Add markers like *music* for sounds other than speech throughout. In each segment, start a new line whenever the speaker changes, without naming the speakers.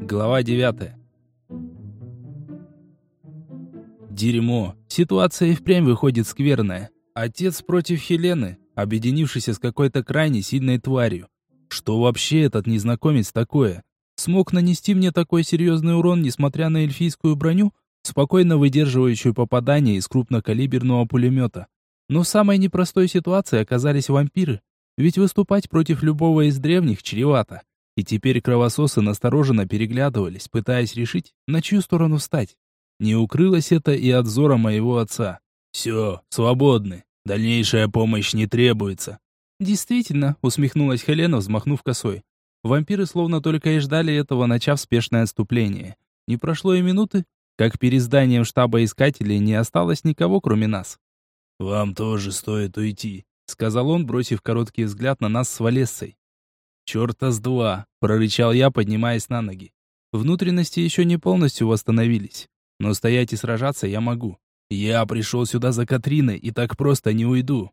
Глава 9. Дерьмо. Ситуация и впрямь выходит скверная. Отец против Хелены, объединившийся с какой-то крайне сильной тварью. Что вообще этот незнакомец такое? Смог нанести мне такой серьезный урон, несмотря на эльфийскую броню, спокойно выдерживающую попадание из крупнокалиберного пулемета. Но в самой непростой ситуации оказались вампиры, ведь выступать против любого из древних чревато. И теперь кровососы настороженно переглядывались, пытаясь решить, на чью сторону встать. Не укрылось это и от зора моего отца. «Все, свободны. Дальнейшая помощь не требуется».
«Действительно», — усмехнулась Хелена, взмахнув косой. Вампиры словно только и ждали этого, начав спешное отступление. Не прошло и минуты, как перед зданием штаба искателей не осталось никого, кроме нас.
«Вам тоже стоит уйти», —
сказал он, бросив короткий взгляд на нас с Валессой.
«Черта с два!» — прорычал я, поднимаясь на ноги.
Внутренности еще не полностью восстановились, но стоять и сражаться я могу.
Я пришел сюда за Катриной и так просто не уйду.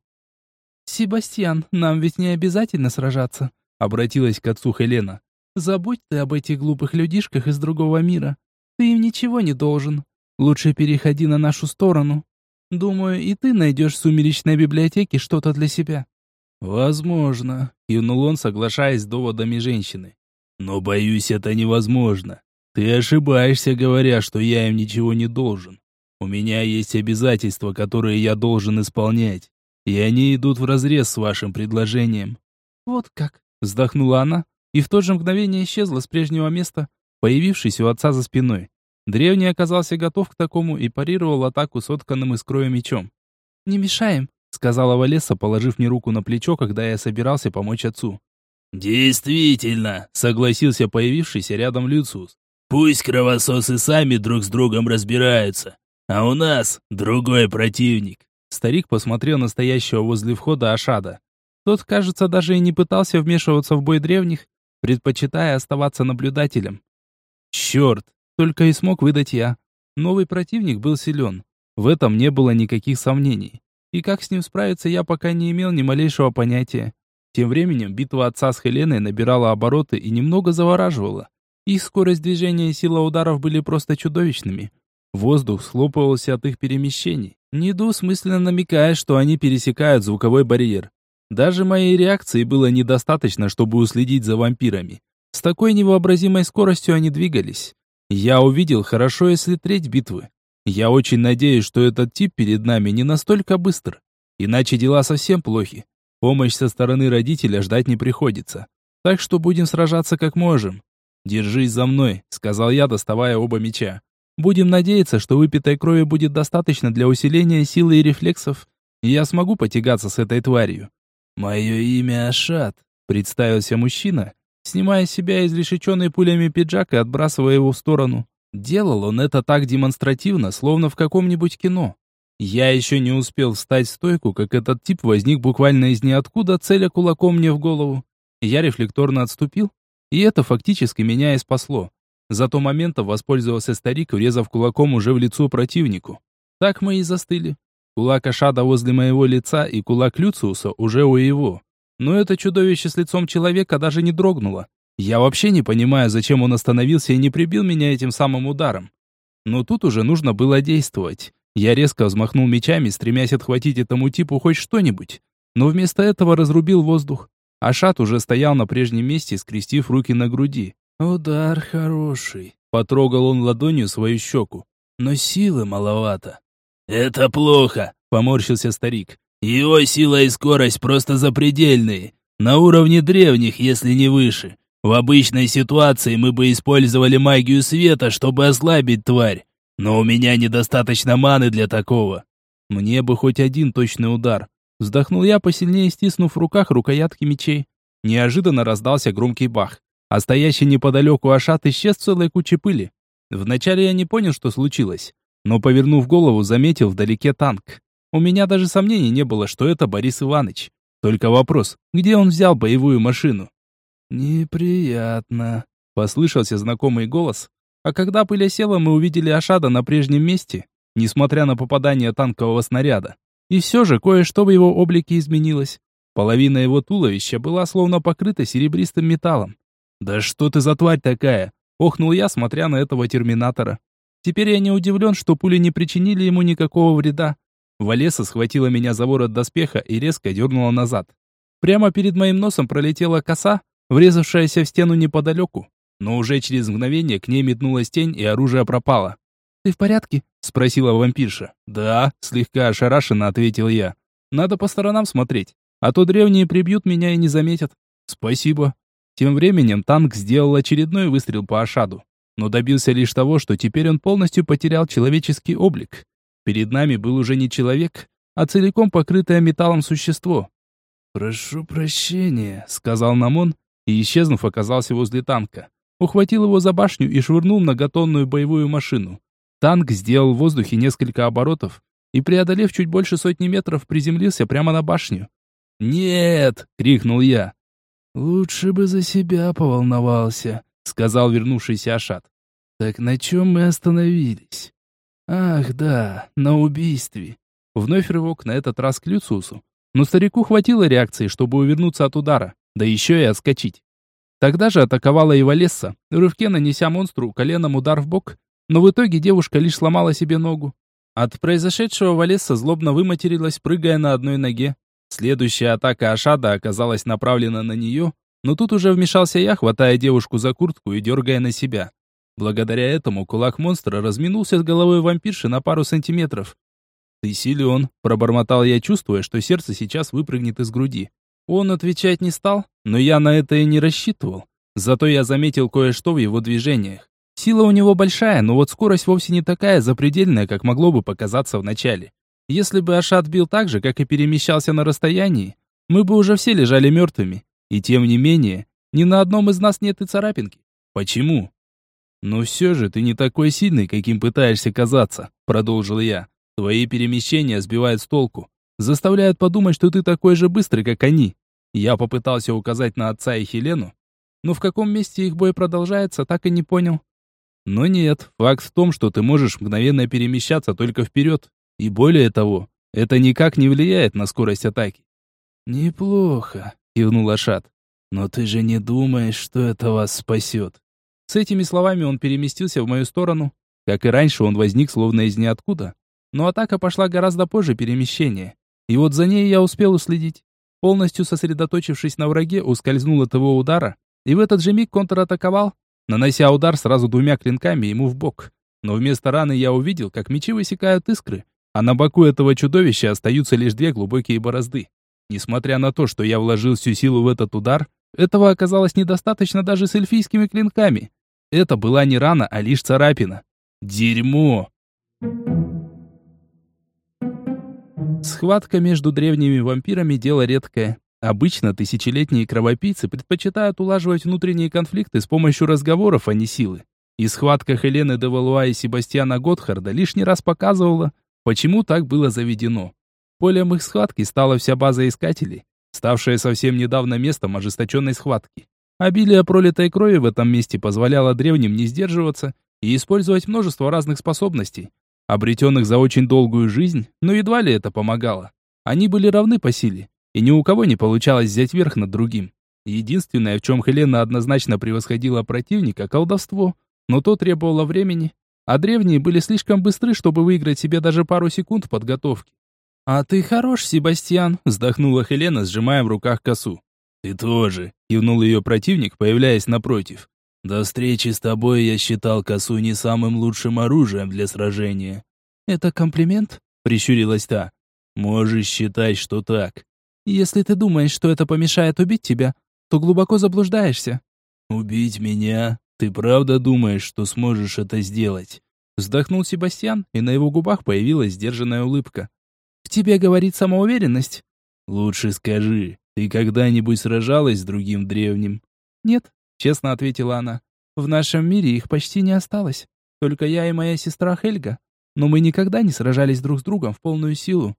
«Себастьян, нам ведь не обязательно сражаться», — обратилась к отцу Хелена. «Забудь ты об этих глупых людишках из другого мира. Ты им ничего не должен. Лучше переходи на нашу сторону. Думаю, и ты найдешь в сумеречной библиотеке что-то для себя».
«Возможно», — кивнул он, соглашаясь с доводами женщины. «Но, боюсь, это невозможно. Ты ошибаешься, говоря, что я им ничего не должен. У меня есть обязательства, которые я должен исполнять, и они идут вразрез с вашим предложением».
«Вот как», — вздохнула она, и в то же мгновение исчезла с прежнего места, появившись у отца за спиной. Древний оказался готов к такому и парировал атаку сотканным из кроя мечом. «Не мешаем», сказала Валеса, положив мне руку на плечо, когда я собирался помочь отцу.
«Действительно», — согласился появившийся рядом Люциус. «Пусть кровососы сами друг с другом разбираются, а у нас другой противник».
Старик посмотрел на стоящего возле входа Ашада. Тот, кажется, даже и не пытался вмешиваться в бой древних, предпочитая оставаться наблюдателем. Черт, только и смог выдать я. Новый противник был силен. В этом не было никаких сомнений. И как с ним справиться, я пока не имел ни малейшего понятия. Тем временем битва отца с Хеленой набирала обороты и немного завораживала. Их скорость движения и сила ударов были просто чудовищными. Воздух схлопывался от их перемещений, недвусмысленно намекая, что они пересекают звуковой барьер. Даже моей реакции было недостаточно, чтобы уследить за вампирами. С такой невообразимой скоростью они двигались. Я увидел хорошо, если треть битвы. Я очень надеюсь, что этот тип перед нами не настолько быстр. Иначе дела совсем плохи. Помощь со стороны родителя ждать не приходится. Так что будем сражаться как можем. «Держись за мной», — сказал я, доставая оба меча. «Будем надеяться, что выпитой крови будет достаточно для усиления силы и рефлексов, и я смогу потягаться с этой тварью».
«Мое имя Ашат», —
представился мужчина, снимая с себя изрешеченный пулями пиджак и отбрасывая его в сторону. Делал он это так демонстративно, словно в каком-нибудь кино. Я еще не успел встать в стойку, как этот тип возник буквально из ниоткуда, целя кулаком мне в голову. Я рефлекторно отступил, и это фактически меня и спасло. За то момента воспользовался старик, врезав кулаком уже в лицо противнику. Так мы и застыли. Кулак Ашада возле моего лица и кулак Люциуса уже у его. Но это чудовище с лицом человека даже не дрогнуло. Я вообще не понимаю, зачем он остановился и не прибил меня этим самым ударом. Но тут уже нужно было действовать. Я резко взмахнул мечами, стремясь отхватить этому типу хоть что-нибудь. Но вместо этого разрубил воздух. Ашат уже стоял на прежнем месте, скрестив руки на груди.
«Удар хороший», — потрогал он ладонью свою щеку. «Но силы маловато». «Это плохо», — поморщился старик. «Его сила и скорость просто запредельные. На уровне древних, если не выше. В обычной ситуации мы бы использовали магию света, чтобы ослабить тварь. Но у меня недостаточно маны для такого.
Мне бы хоть один точный удар. Вздохнул я, посильнее стиснув в руках рукоятки мечей. Неожиданно раздался громкий бах, а стоящий неподалеку Ашат исчез целой кучей пыли. Вначале я не понял, что случилось, но, повернув голову, заметил вдалеке танк. У меня даже сомнений не было, что это Борис Иванович. Только вопрос, где он взял боевую машину?
«Неприятно», —
послышался знакомый голос. А когда пыль села, мы увидели Ашада на прежнем месте, несмотря на попадание танкового снаряда. И все же кое-что в его облике изменилось. Половина его туловища была словно покрыта серебристым металлом. «Да что ты за тварь такая?» — охнул я, смотря на этого терминатора. Теперь я не удивлен, что пули не причинили ему никакого вреда. Валеса схватила меня за ворот доспеха и резко дернула назад. Прямо перед моим носом пролетела коса, врезавшаяся в стену неподалеку. Но уже через мгновение к ней метнулась тень, и оружие пропало. «Ты в порядке?» — спросила вампирша. «Да», — слегка ошарашенно ответил я. «Надо по сторонам смотреть, а то древние прибьют меня и не заметят». «Спасибо». Тем временем танк сделал очередной выстрел по Ашаду, но добился лишь того, что теперь он полностью потерял человеческий облик. Перед нами был уже не человек, а целиком покрытое металлом существо. «Прошу прощения», — сказал Намон, и, исчезнув, оказался возле танка. Ухватил его за башню и швырнул многотонную боевую машину. Танк сделал в воздухе несколько оборотов и, преодолев чуть больше сотни метров, приземлился прямо на башню. «Нет!» — крикнул я. «Лучше бы за себя поволновался», — сказал вернувшийся Ашат. «Так на чем мы остановились?» «Ах, да, на убийстве». Вновь рывок на этот раз к Люциусу. Но старику хватило реакции, чтобы увернуться от удара, да еще и отскочить. Тогда же атаковала и Валесса, рывке нанеся монстру коленом удар в бок, но в итоге девушка лишь сломала себе ногу. От произошедшего Валесса злобно выматерилась, прыгая на одной ноге. Следующая атака Ашада оказалась направлена на нее, но тут уже вмешался я, хватая девушку за куртку и дергая на себя. Благодаря этому кулак монстра разминулся с головой вампирши на пару сантиметров. «Ты силен», — пробормотал я, чувствуя, что сердце сейчас выпрыгнет из груди. Он отвечать не стал, но я на это и не рассчитывал. Зато я заметил кое-что в его движениях. Сила у него большая, но вот скорость вовсе не такая запредельная, как могло бы показаться вначале. Если бы Ашат бил так же, как и перемещался на расстоянии, мы бы уже все лежали мертвыми. И тем не менее, ни на одном из нас нет и царапинки. Почему? «Но все же ты не такой сильный, каким пытаешься казаться», — продолжил я. «Твои перемещения сбивают с толку, заставляют подумать, что ты такой же быстрый, как они». Я попытался указать на отца и Хелену, но в каком месте их бой продолжается, так и не понял. Но нет, факт в том, что ты можешь мгновенно перемещаться только вперед. И более того, это никак не влияет на скорость атаки. «Неплохо», — кивнул Ашат. «Но ты же не думаешь, что это вас спасет?» С этими словами он переместился в мою сторону. Как и раньше, он возник словно из ниоткуда. Но атака пошла гораздо позже перемещения. И вот за ней я успел уследить. Полностью сосредоточившись на враге, ускользнул от его удара, и в этот же миг контратаковал, нанося удар сразу двумя клинками ему в бок. Но вместо раны я увидел, как мечи высекают искры, а на боку этого чудовища остаются лишь две глубокие борозды. Несмотря на то, что я вложил всю силу в этот удар, этого оказалось недостаточно даже с эльфийскими клинками. Это была не рана, а лишь царапина. Дерьмо! Схватка между древними вампирами – дело редкое. Обычно тысячелетние кровопийцы предпочитают улаживать внутренние конфликты с помощью разговоров, а не силы. И схватка Хелены де Валуа и Себастьяна Готхарда лишний раз показывала, почему так было заведено. Полем их схватки стала вся база искателей, ставшая совсем недавно местом ожесточенной схватки. Обилие пролитой крови в этом месте позволяло древним не сдерживаться и использовать множество разных способностей, обретенных за очень долгую жизнь, но едва ли это помогало. Они были равны по силе, и ни у кого не получалось взять верх над другим. Единственное, в чем Хелена однозначно превосходила противника – колдовство, но то требовало времени, а древние были слишком быстры, чтобы выиграть себе даже пару секунд подготовки. «А ты хорош, Себастьян», — вздохнула Хелена, сжимая в руках косу. «Ты тоже», — кивнул ее противник, появляясь напротив. «До встречи с тобой я считал косу не самым лучшим оружием для сражения». «Это комплимент?» — прищурилась та. «Можешь считать, что так». «Если ты думаешь, что это помешает убить тебя, то глубоко заблуждаешься». «Убить меня? Ты правда думаешь, что сможешь это сделать?» Вздохнул Себастьян, и на его губах появилась сдержанная улыбка. В тебе говорит самоуверенность. Лучше скажи, ты когда-нибудь сражалась с другим древним? Нет, честно ответила она. В нашем мире их почти не осталось. Только я и моя сестра Хельга. Но мы никогда не сражались друг с другом в полную силу.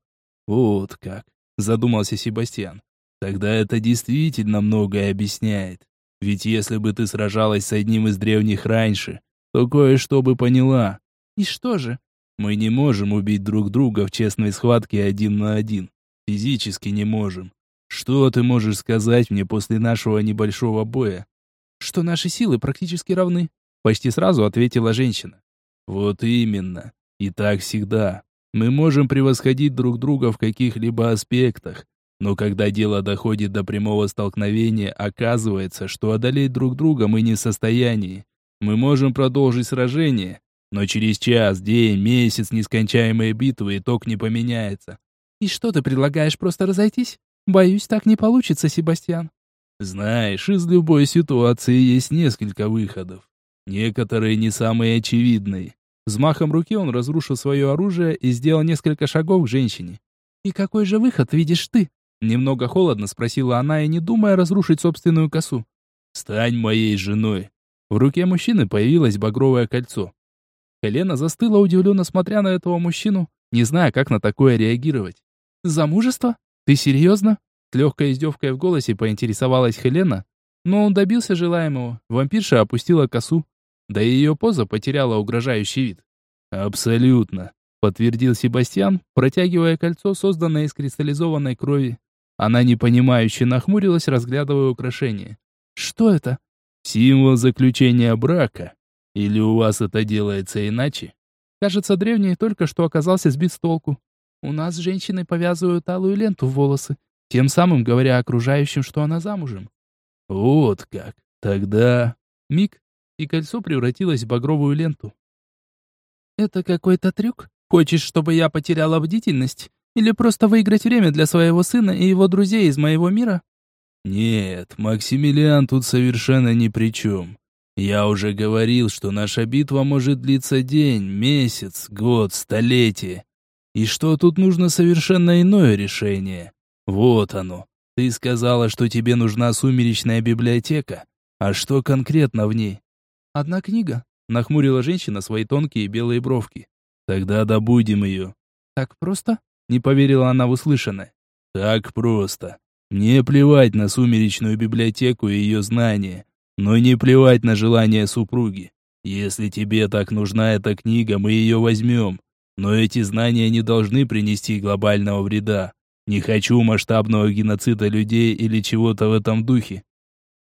Вот как, задумался Себастьян. Тогда это действительно многое объясняет. Ведь если бы ты сражалась с одним из древних раньше, то кое-что бы поняла. И что же? Мы не можем убить друг друга в честной схватке один на один. Физически не можем.
Что ты можешь сказать мне после нашего небольшого боя?
Что наши силы практически равны, почти сразу ответила женщина.
Вот именно. И так всегда. Мы можем превосходить друг друга в каких-либо аспектах, но когда дело доходит до прямого столкновения, оказывается, что одолеть друг друга мы не в состоянии. Мы можем продолжить сражение, но через час, день, месяц нескончаемой битвы итог не поменяется.
И что ты предлагаешь, просто разойтись? Боюсь, так не получится, Себастьян.
Знаешь, из любой ситуации есть несколько выходов. Некоторые не самые очевидные. Взмахом руки он разрушил свое оружие и сделал несколько шагов к женщине.
«И какой же выход видишь ты?»
Немного холодно спросила она и не думая разрушить собственную косу. «Стань моей женой». В руке мужчины появилось багровое кольцо. Helena застыла, удивленно смотря на этого мужчину, не зная, как на такое реагировать.
«Замужество? Ты серьезно?» С легкой издевкой в голосе поинтересовалась Хелена, но он добился желаемого. Вампирша опустила косу, да и ее поза потеряла угрожающий вид.
«Абсолютно», — подтвердил Себастьян, протягивая кольцо, созданное из кристаллизованной крови. Она непонимающе нахмурилась, разглядывая украшение.
«Что это?»
«Символ заключения брака. Или у вас это делается иначе?»
Кажется, древний только что оказался сбит с толку. У нас женщины повязывают алую ленту в волосы, тем самым говоря окружающим, что она замужем.
Вот как. Тогда...
Миг, и кольцо превратилось в багровую ленту. «Это какой-то трюк? Хочешь, чтобы я потеряла бдительность? Или просто выиграть время для своего сына и его друзей из моего мира?»
«Нет, Максимилиан тут совершенно ни при чем. Я уже говорил, что наша битва может длиться день, месяц, год, столетие. И что тут нужно совершенно иное решение. Вот оно. Ты сказала, что тебе нужна сумеречная библиотека. А что конкретно в ней?
Одна книга. Нахмурила женщина свои тонкие белые бровки.
Тогда добудем ее.
Так просто?
Не поверила она в услышанное. Так просто. Мне плевать на сумеречную библиотеку и ее знания, но не плевать на желания супруги. Если тебе так нужна эта книга, мы ее возьмем. Но эти знания не должны принести глобального вреда. Не хочу масштабного геноцида людей или чего-то в этом духе.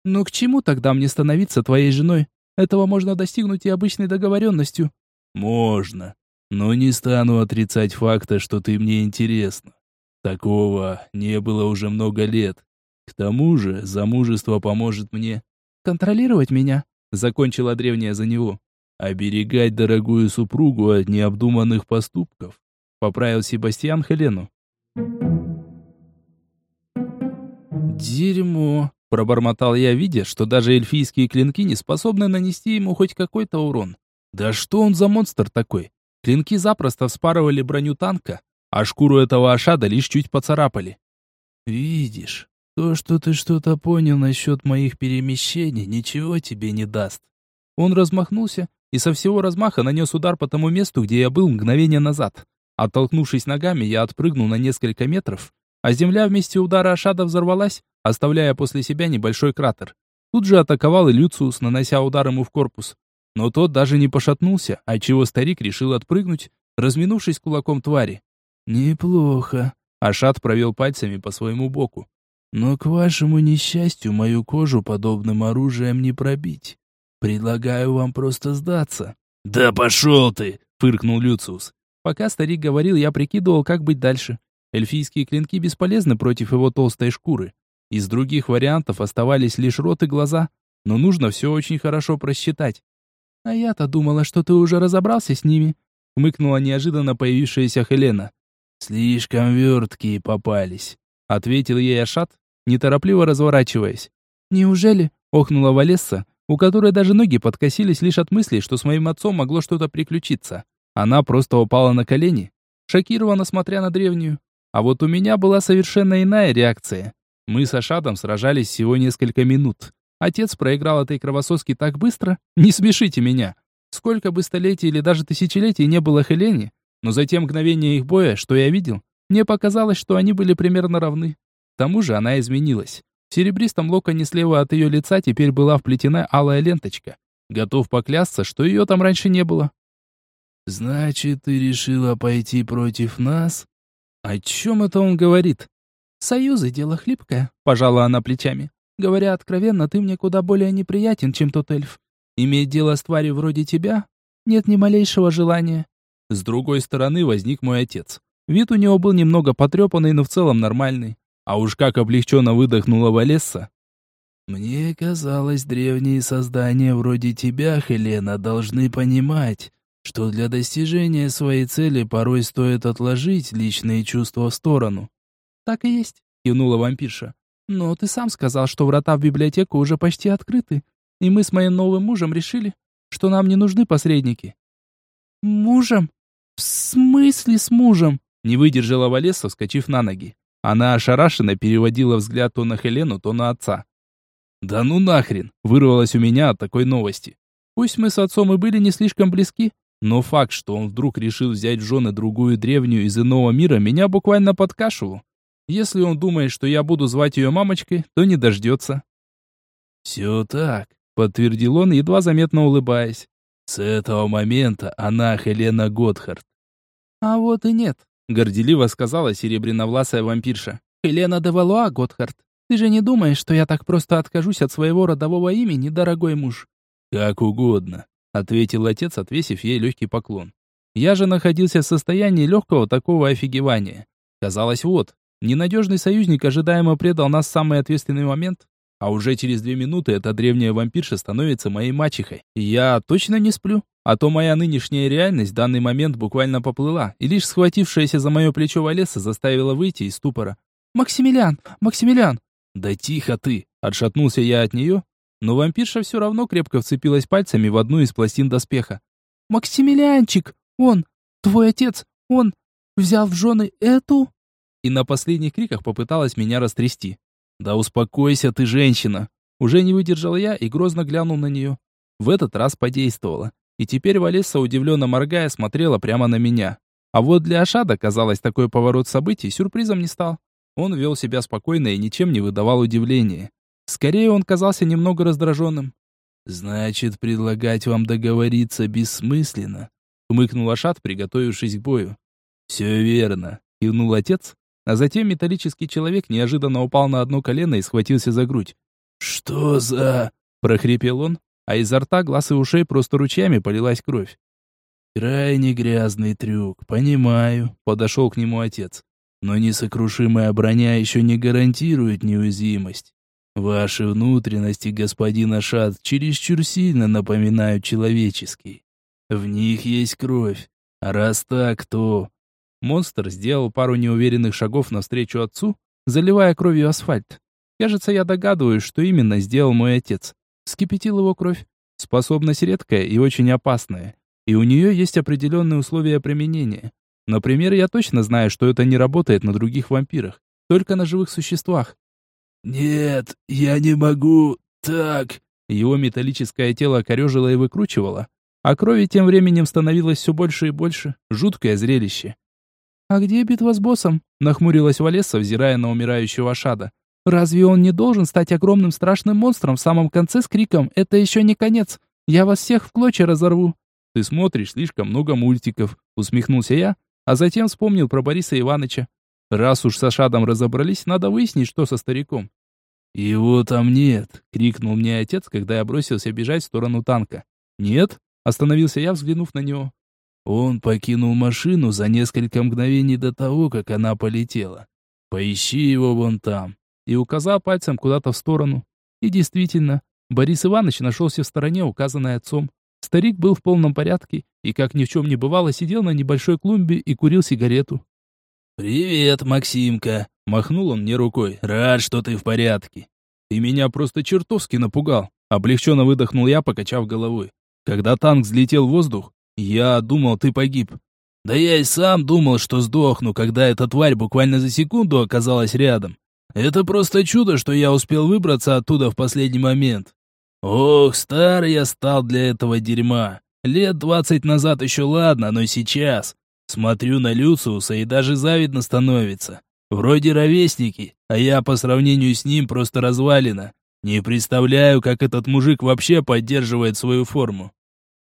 Но к чему тогда мне становиться твоей женой? Этого можно достигнуть и обычной договоренностью.
Можно. Но не стану отрицать факта, что ты мне интересна. Такого не было уже много лет. К тому же замужество поможет мне...
Контролировать меня, закончила древняя за него.
Оберегать дорогую супругу от необдуманных поступков, поправил Себастьян Хелену.
Дерьмо, пробормотал я, видя, что даже эльфийские клинки не способны нанести ему хоть какой-то урон. Да что он за монстр такой? Клинки запросто вспарывали броню танка, а шкуру этого ашада лишь чуть поцарапали.
«Видишь, то, что ты что-то понял насчет моих перемещений, ничего тебе не даст».
Он размахнулся и со всего размаха нанес удар по тому месту, где я был мгновение назад. Оттолкнувшись ногами, я отпрыгнул на несколько метров, а земля вместе удара ашада взорвалась, оставляя после себя небольшой кратер. Тут же атаковал и Люциус, нанося удар ему в корпус. Но тот даже не пошатнулся, отчего старик решил отпрыгнуть, разминувшись кулаком твари.
«Неплохо», — Ашат провел пальцами по своему боку. «Но к вашему несчастью мою кожу подобным оружием не пробить. Предлагаю вам просто сдаться».
«Да пошел ты!» — фыркнул Люциус. Пока старик говорил, я прикидывал, как быть дальше. Эльфийские клинки бесполезны против его толстой шкуры. Из других вариантов оставались лишь рот и глаза, но нужно все очень хорошо просчитать. «А я-то думала, что ты уже разобрался с ними», — хмыкнула неожиданно появившаяся Хелена.
«Слишком верткие попались», —
ответил ей Ашат, неторопливо разворачиваясь. «Неужели?» — охнула Валесса, у которой даже ноги подкосились лишь от мысли, что с моим отцом могло что-то приключиться. Она просто упала на колени, шокированно смотря на древнюю. А вот у меня была совершенно иная реакция. Мы с Ашадом сражались всего несколько минут. Отец проиграл этой кровососке так быстро? Не смешите меня. Сколько бы столетий или даже тысячелетий не было Хелене, но за те мгновения их боя, что я видел, мне показалось, что они были примерно равны. К тому же она изменилась. В серебристом локоне слева от ее лица теперь была вплетена алая ленточка. Готов поклясться, что ее там раньше не было.
«Значит, ты решила пойти против нас?»
О чем это он говорит? «Союзы — дело хлипкое», — пожала она плечами. «Говоря откровенно, ты мне куда более неприятен, чем тот эльф. Иметь дело с тварью вроде тебя нет ни малейшего желания». С другой стороны возник мой отец. Вид у него был немного потрепанный, но в целом нормальный. А уж как облегченно выдохнула Валесса.
«Мне казалось, древние создания вроде тебя, Хелена, должны понимать, что для достижения своей цели порой стоит отложить личные чувства в сторону.
Так и есть, кивнула вампирша. Но ты сам сказал, что врата в библиотеку уже почти открыты, и мы с моим новым мужем решили, что нам не нужны посредники. Мужем? В смысле с мужем? Не выдержала Валеса, вскочив на ноги. Она ошарашенно переводила взгляд то на Хелену, то на отца.
«Да ну нахрен!» — вырвалось у меня от такой новости.
Пусть мы с отцом и были не слишком близки, но факт, что он вдруг решил взять в жены другую древнюю из иного мира, меня буквально подкашивал. Если он думает, что я буду звать ее мамочкой, то не дождется.
«Все так», —
подтвердил он, едва заметно улыбаясь.
«С этого момента она Хелена Готхард».
«А вот и нет», — горделиво сказала серебряновласая вампирша. «Хелена де Валуа, Готхард, ты же не думаешь, что я так просто откажусь от своего родового имени, дорогой муж?»
«Как угодно», — ответил отец, отвесив ей легкий поклон.
Я же находился в состоянии легкого такого офигевания. Казалось, вот, Ненадежный союзник ожидаемо предал нас в самый ответственный момент, а уже через две минуты эта древняя вампирша становится моей мачехой. Я точно не сплю, а то моя нынешняя реальность в данный момент буквально поплыла, и лишь схватившаяся за мое плечо Валеса заставила выйти из ступора. «Максимилиан! Максимилиан!»
«Да тихо ты!» — отшатнулся
я от нее, но вампирша все равно крепко вцепилась пальцами в одну из пластин доспеха. «Максимилианчик! Он! Твой отец! Он! Взял в жены эту?» и на последних криках попыталась меня растрясти. «Да успокойся ты, женщина!» Уже не выдержал я и грозно глянул на нее. В этот раз подействовало. И теперь Валесса, удивленно моргая, смотрела прямо на меня. А вот для Ашада, казалось, такой поворот событий сюрпризом не стал. Он вел себя спокойно и ничем не выдавал удивления. Скорее, он казался немного раздраженным.
«Значит, предлагать вам договориться бессмысленно», — хмыкнул Ашад, приготовившись к бою. «Все верно», — кивнул отец, а затем металлический человек неожиданно упал на одно колено и схватился за грудь. «Что за...» — прохрипел он, а изо рта, глаз и ушей просто ручьями полилась кровь. «Крайне грязный трюк, понимаю», — подошел к нему отец. «Но несокрушимая броня еще не гарантирует неуязвимость. Ваши внутренности, господин Ашат, чересчур сильно напоминают человеческие. В них есть кровь. А раз так, то Монстр сделал пару неуверенных шагов навстречу отцу, заливая кровью асфальт. Кажется, я догадываюсь, что именно сделал мой отец. Скипятил его кровь. Способность редкая и очень опасная. И у нее есть определенные условия применения. Например, я точно знаю, что это не работает на других вампирах, только на живых существах. «Нет, я не могу так...» Его металлическое тело корежило и выкручивало, а крови тем временем становилось все больше и больше. Жуткое зрелище. «А где битва с боссом?» — нахмурилась Валесса, взирая на умирающего Шада. «Разве он не должен стать огромным страшным монстром в самом конце с криком «Это еще не конец! Я вас всех в клочья разорву!» «Ты смотришь слишком много мультиков», — усмехнулся я, а затем вспомнил про Бориса Ивановича. «Раз уж с Шадом разобрались, надо выяснить, что со стариком». «Его там нет!» — крикнул мне отец, когда я бросился бежать в сторону танка. «Нет?» — остановился я, взглянув на него. Он покинул машину за несколько мгновений до того, как она полетела. Поищи его вон там. И указал пальцем куда-то в сторону. И действительно, Борис Иванович нашелся в стороне, указанной отцом. Старик был в полном порядке и, как ни в чем не бывало, сидел на небольшой клумбе и курил сигарету. «Привет, Максимка!» — махнул он мне рукой. «Рад, что ты в порядке!» «Ты меня просто чертовски напугал!» Облегченно выдохнул я, покачав головой. Когда танк взлетел в воздух, «Я думал, ты погиб». «Да я и сам думал, что сдохну, когда эта тварь буквально за секунду оказалась рядом. Это просто чудо, что я успел выбраться оттуда в последний момент. Ох, старый я стал для этого дерьма. Лет двадцать назад еще ладно, но сейчас... Смотрю на Люциуса и даже завидно становится. Вроде ровесники, а я по сравнению с ним просто развалина. Не представляю, как этот мужик вообще поддерживает свою форму.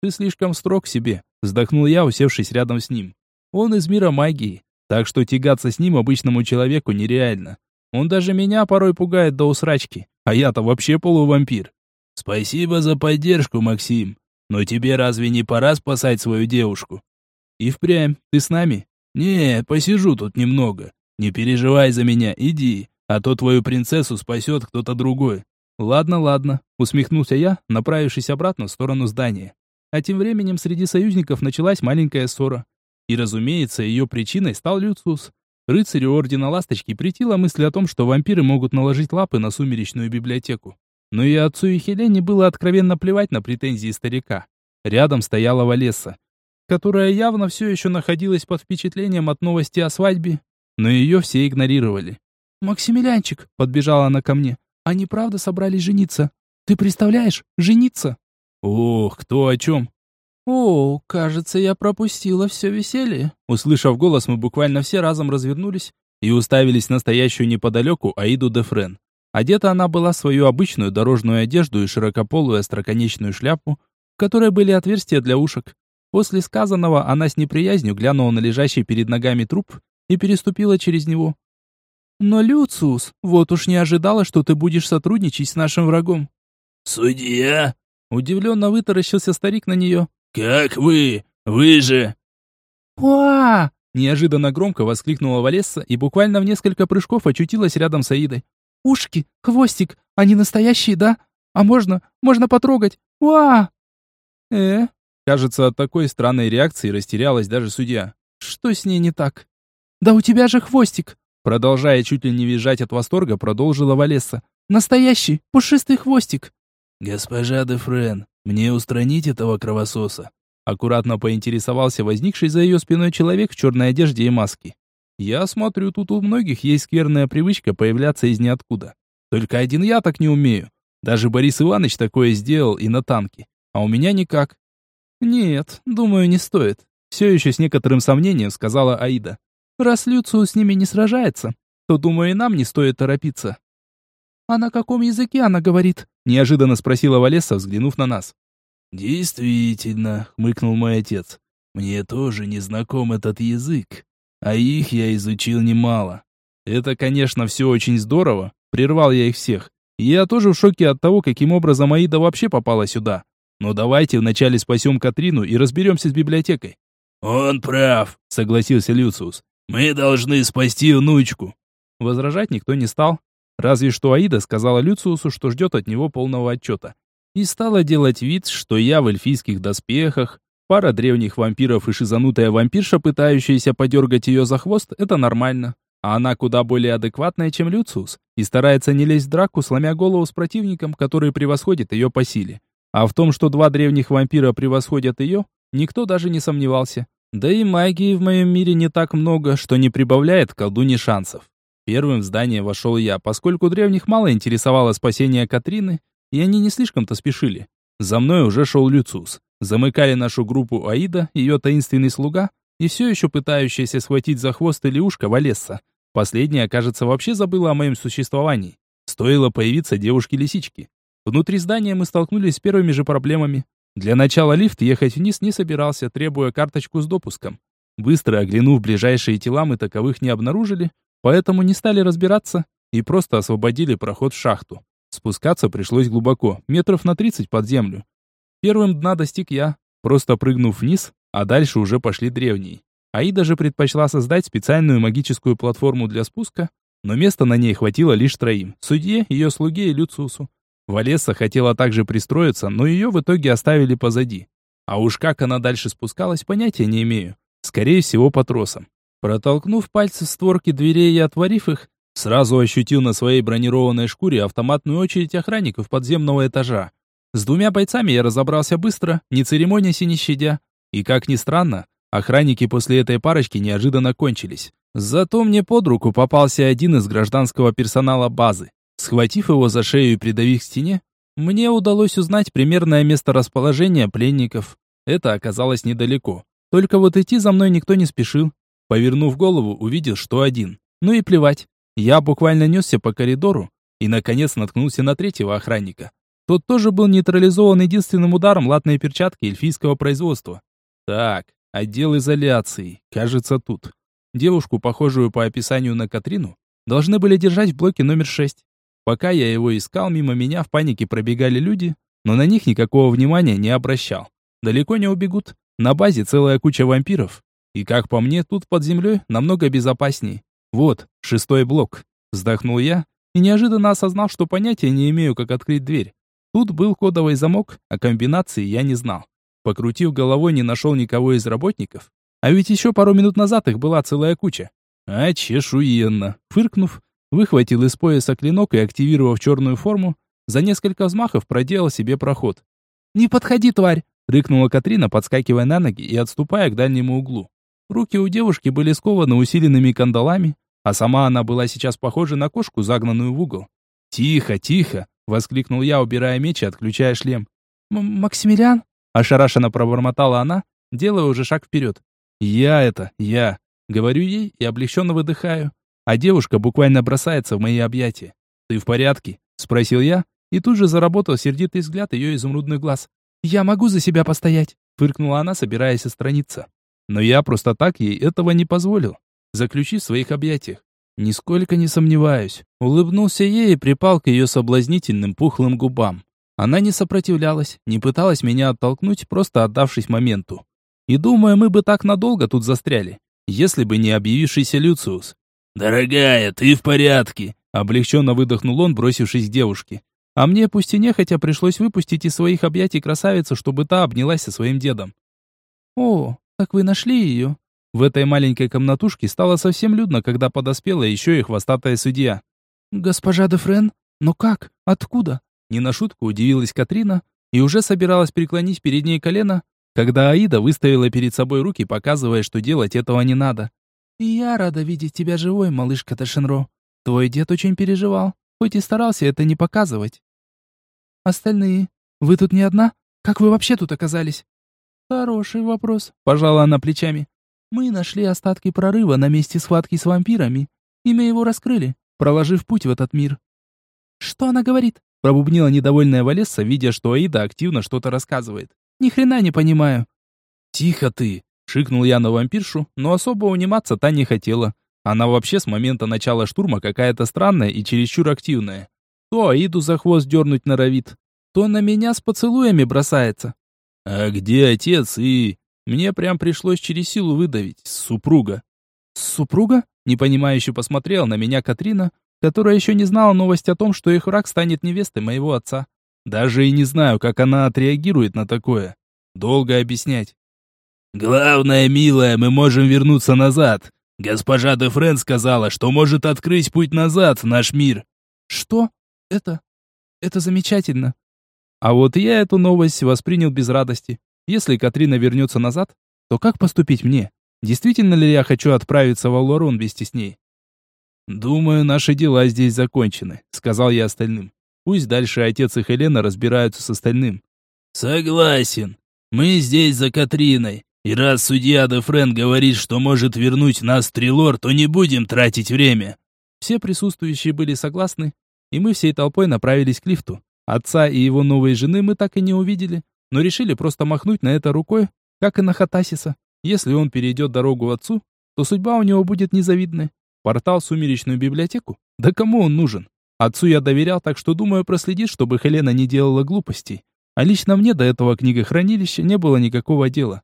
«Ты слишком строг себе», — вздохнул я, усевшись рядом с ним. «Он из мира магии, так что тягаться с ним обычному человеку нереально. Он даже меня порой пугает до усрачки, а я-то вообще полувампир.
Спасибо за поддержку, Максим. Но тебе разве не пора спасать свою девушку?
И впрямь, ты с нами?
Не, посижу тут немного. Не переживай за меня, иди, а то твою принцессу спасет кто-то другой.
Ладно, ладно, усмехнулся я, направившись обратно в сторону здания. А тем временем среди союзников началась маленькая ссора. И, разумеется, ее причиной стал Люциус. Рыцарю Ордена Ласточки притила мысль о том, что вампиры могут наложить лапы на сумеречную библиотеку. Но и отцу и Хелене было откровенно плевать на претензии старика. Рядом стояла Валесса, которая явно все еще находилась под впечатлением от новости о свадьбе, но ее все игнорировали. «Максимилянчик», — подбежала она ко мне, — «они правда собрались жениться? Ты представляешь, жениться?»
«Ох, кто о чем?»
«О, кажется, я пропустила все веселье». Услышав голос, мы буквально все разом развернулись и уставились на стоящую неподалеку Аиду де Френ. Одета она была в свою обычную дорожную одежду и широкополую остроконечную шляпу, в которой были отверстия для ушек. После сказанного она с неприязнью глянула на лежащий перед ногами труп и переступила через него. «Но, Люциус, вот уж не ожидала, что ты будешь сотрудничать с нашим врагом».
«Судья?»
Удивленно вытаращился старик на нее.
«Как вы? Вы же...»
«Уа!» Неожиданно громко воскликнула Валесса и буквально в несколько прыжков очутилась рядом с Аидой. «Ушки, хвостик, они настоящие, да? А можно, можно потрогать? Уа!» «Э?» Кажется, от такой странной реакции растерялась даже судья. «Что с ней не так?» «Да у тебя же хвостик!» Продолжая чуть ли не визжать от восторга, продолжила Валесса. «Настоящий, пушистый хвостик!»
«Госпожа де Френ, мне устранить этого кровососа?»
Аккуратно поинтересовался возникший за ее спиной человек в черной одежде и маске. «Я смотрю, тут у многих есть скверная привычка появляться из ниоткуда. Только один я так не умею. Даже Борис Иванович такое сделал и на танке. А у меня никак». «Нет, думаю, не стоит», — все еще с некоторым сомнением сказала Аида. «Раз Люциус с ними не сражается, то, думаю, и нам не стоит торопиться. «А на каком языке она говорит?» — неожиданно спросила Валесса, взглянув на нас.
«Действительно», — хмыкнул мой отец. «Мне тоже не знаком этот язык, а их я изучил немало».
«Это, конечно, все очень здорово», — прервал я их всех. «Я тоже в шоке от того, каким образом Аида вообще попала сюда. Но давайте вначале спасем Катрину и разберемся с библиотекой».
«Он прав», — согласился Люциус. «Мы должны спасти внучку».
Возражать никто не стал, Разве что Аида сказала Люциусу, что ждет от него полного отчета. И стала делать вид, что я в эльфийских доспехах, пара древних вампиров и шизанутая вампирша, пытающаяся подергать ее за хвост, это нормально. А она куда более адекватная, чем Люциус, и старается не лезть в драку, сломя голову с противником, который превосходит ее по силе. А в том, что два древних вампира превосходят ее, никто даже не сомневался. Да и магии в моем мире не так много, что не прибавляет колдуне шансов. Первым в здание вошел я, поскольку древних мало интересовало спасение Катрины, и они не слишком-то спешили. За мной уже шел Люциус. Замыкали нашу группу Аида, ее таинственный слуга, и все еще пытающаяся схватить за хвост или ушко Валесса. Последняя, кажется, вообще забыла о моем существовании. Стоило появиться девушке-лисичке. Внутри здания мы столкнулись с первыми же проблемами. Для начала лифт ехать вниз не собирался, требуя карточку с допуском. Быстро оглянув ближайшие тела, мы таковых не обнаружили, Поэтому не стали разбираться и просто освободили проход в шахту. Спускаться пришлось глубоко, метров на 30 под землю. Первым дна достиг я, просто прыгнув вниз, а дальше уже пошли древние. Аида же предпочла создать специальную магическую платформу для спуска, но места на ней хватило лишь троим – судье, ее слуге и Люциусу. Валесса хотела также пристроиться, но ее в итоге оставили позади. А уж как она дальше спускалась, понятия не имею. Скорее всего, по тросам. Протолкнув пальцы в створки дверей и отворив их, сразу ощутил на своей бронированной шкуре автоматную очередь охранников подземного этажа. С двумя бойцами я разобрался быстро, не церемонясь и не щадя. И как ни странно, охранники после этой парочки неожиданно кончились. Зато мне под руку попался один из гражданского персонала базы. Схватив его за шею и придавив к стене, мне удалось узнать примерное место расположения пленников. Это оказалось недалеко. Только вот идти за мной никто не спешил. Повернув голову, увидел, что один. Ну и плевать. Я буквально несся по коридору и, наконец, наткнулся на третьего охранника. Тот тоже был нейтрализован единственным ударом латной перчатки эльфийского производства. Так, отдел изоляции. Кажется, тут. Девушку, похожую по описанию на Катрину,
должны были держать в блоке номер 6. Пока я его искал, мимо меня в панике пробегали люди, но на них никакого внимания не обращал. Далеко не убегут. На базе целая куча вампиров. И как по мне, тут под землей намного безопасней. Вот, шестой блок. Вздохнул я и неожиданно осознал, что понятия не имею, как открыть дверь. Тут был кодовый замок, а комбинации я не знал. Покрутив головой, не нашел никого из работников. А ведь еще пару минут назад их была целая куча. А чешуенно. Фыркнув, выхватил из пояса клинок и, активировав черную форму, за несколько взмахов проделал себе проход. «Не подходи, тварь!» — рыкнула Катрина, подскакивая на ноги и отступая к дальнему углу. Руки у девушки были скованы усиленными кандалами, а сама она была сейчас похожа на кошку, загнанную в угол. «Тихо, тихо!» — воскликнул я, убирая меч и отключая шлем.
«Максимилиан?»
— ошарашенно пробормотала она, делая уже шаг вперед. «Я это, я!» — говорю ей и облегченно выдыхаю. А девушка буквально бросается в мои объятия. «Ты в порядке?» — спросил я, и тут же заработал сердитый взгляд ее изумрудных глаз.
«Я могу за себя постоять!»
— фыркнула она, собираясь отстраниться. Но я просто так ей этого не позволил, заключив в своих объятиях. Нисколько не сомневаюсь. Улыбнулся ей и припал к ее соблазнительным пухлым губам. Она не сопротивлялась, не пыталась меня оттолкнуть, просто отдавшись моменту. И думаю, мы бы так надолго тут застряли, если бы не объявившийся Люциус.
«Дорогая, ты в порядке!»
Облегченно выдохнул он, бросившись к девушке. А мне пусть и нехотя пришлось выпустить из своих объятий красавицу, чтобы та обнялась со своим дедом.
«О, так вы нашли ее?»
В этой маленькой комнатушке стало совсем людно, когда подоспела еще и хвостатая судья.
«Госпожа де Френ? Но как? Откуда?»
Не на шутку удивилась Катрина и уже собиралась преклонить перед ней колено, когда Аида выставила перед собой руки, показывая, что делать этого не надо.
«И я рада видеть тебя живой, малышка Ташинро. Твой дед очень переживал, хоть и старался это не показывать. Остальные? Вы тут не одна? Как вы вообще тут оказались?» «Хороший вопрос», — пожала она плечами. Мы нашли остатки прорыва на месте схватки с вампирами, и мы его раскрыли, проложив путь в этот мир.
Что она говорит? Пробубнила недовольная Валесса, видя, что Аида активно что-то рассказывает.
Ни хрена не понимаю.
Тихо ты, шикнул я на вампиршу, но особо униматься та не хотела. Она вообще с момента начала штурма какая-то странная и чересчур активная. То Аиду за хвост дернуть норовит, то на меня с поцелуями бросается. А где отец и... Мне прям пришлось через силу выдавить. Супруга.
Супруга?
Непонимающе посмотрела на меня Катрина, которая еще не знала новость о том, что их враг станет невестой моего отца. Даже и не знаю, как она отреагирует на такое. Долго объяснять.
«Главное, милая, мы можем вернуться назад. Госпожа де Френ сказала, что может открыть путь назад в наш мир».
«Что? Это... это замечательно».
А вот я эту новость воспринял без радости. Если Катрина вернется назад, то как поступить мне? Действительно ли я хочу отправиться в Аллорон вместе с ней? «Думаю, наши дела здесь закончены», — сказал я остальным. «Пусть дальше отец и Хелена разбираются с остальным».
«Согласен. Мы здесь за Катриной. И раз судья де Френ говорит, что может вернуть нас Трилор, то не будем тратить время».
Все присутствующие были согласны, и мы всей толпой направились к лифту. Отца и его новой жены мы так и не увидели, но решили просто махнуть на это рукой, как и на Хатасиса. Если он перейдет дорогу отцу, то судьба у него будет незавидной. Портал в сумеречную библиотеку? Да кому он нужен? Отцу я доверял, так что думаю проследить, чтобы Хелена не делала глупостей. А лично мне до этого книгохранилища не было никакого дела.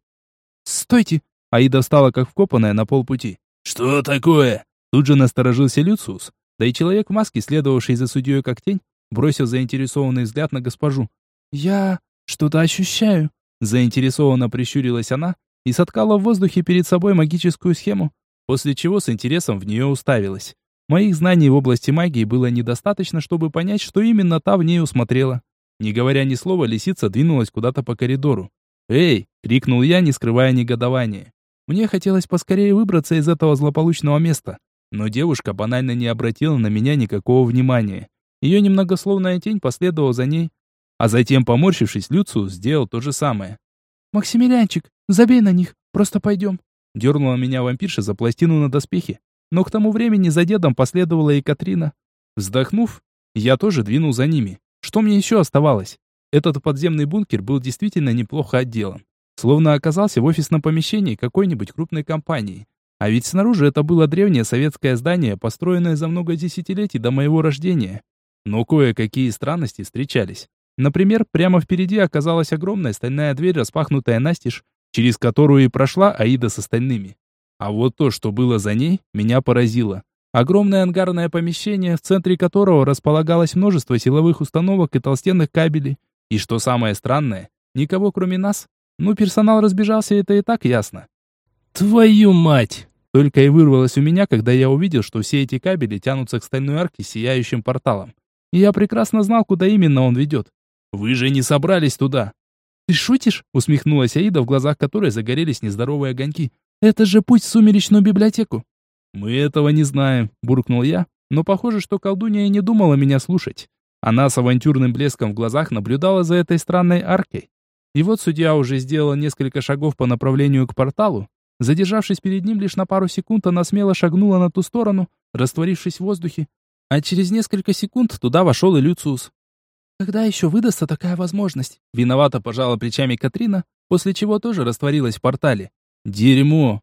«Стойте!» Аида встала как вкопанная на полпути.
«Что такое?»
Тут же насторожился Люциус. Да и человек в маске, следовавший за судьей как тень, бросил заинтересованный взгляд на госпожу.
«Я...» «Что-то ощущаю», —
заинтересованно прищурилась она и соткала в воздухе перед собой магическую схему, после чего с интересом в нее уставилась. Моих знаний в области магии было недостаточно, чтобы понять, что именно та в ней усмотрела. Не говоря ни слова, лисица двинулась куда-то по коридору. «Эй!» — крикнул я, не скрывая негодования. Мне хотелось поскорее выбраться из этого злополучного места, но девушка банально не обратила на меня никакого внимания. Ее немногословная тень последовала за ней, а затем, поморщившись, Люциус сделал то же самое.
«Максимилианчик, забей на них, просто пойдем».
Дернула меня вампирша за пластину на доспехе. Но к тому времени за дедом последовала и Катрина. Вздохнув, я тоже двинул за ними. Что мне еще оставалось? Этот подземный бункер был действительно неплохо отделан. Словно оказался в офисном помещении какой-нибудь крупной компании. А ведь снаружи это было древнее советское здание, построенное за много десятилетий до моего рождения. Но кое-какие странности встречались. Например, прямо впереди оказалась огромная стальная дверь, распахнутая настежь, через которую и прошла Аида с остальными. А вот то, что было за ней, меня поразило. Огромное ангарное помещение, в центре которого располагалось множество силовых установок и толстенных кабелей. И что самое странное, никого кроме нас. Ну, персонал разбежался, это и так ясно.
«Твою мать!»
Только и вырвалось у меня, когда я увидел, что все эти кабели тянутся к стальной арке с сияющим порталом. Я прекрасно знал, куда именно он ведет. «Вы же не собрались туда!»
«Ты шутишь?» — усмехнулась Аида, в глазах которой загорелись нездоровые огоньки. «Это же путь в сумеречную библиотеку!»
«Мы этого не знаем», — буркнул я, но похоже, что колдунья не думала меня слушать. Она с авантюрным блеском в глазах наблюдала за этой странной аркой. И вот судья уже сделала несколько шагов по направлению к порталу. Задержавшись перед ним лишь на пару секунд, она смело шагнула на ту сторону, растворившись в воздухе. А через несколько секунд туда вошел и Люциус.
«Когда еще выдастся такая возможность?»
Виновато пожала плечами Катрина, после чего тоже растворилась в портале. «Дерьмо!»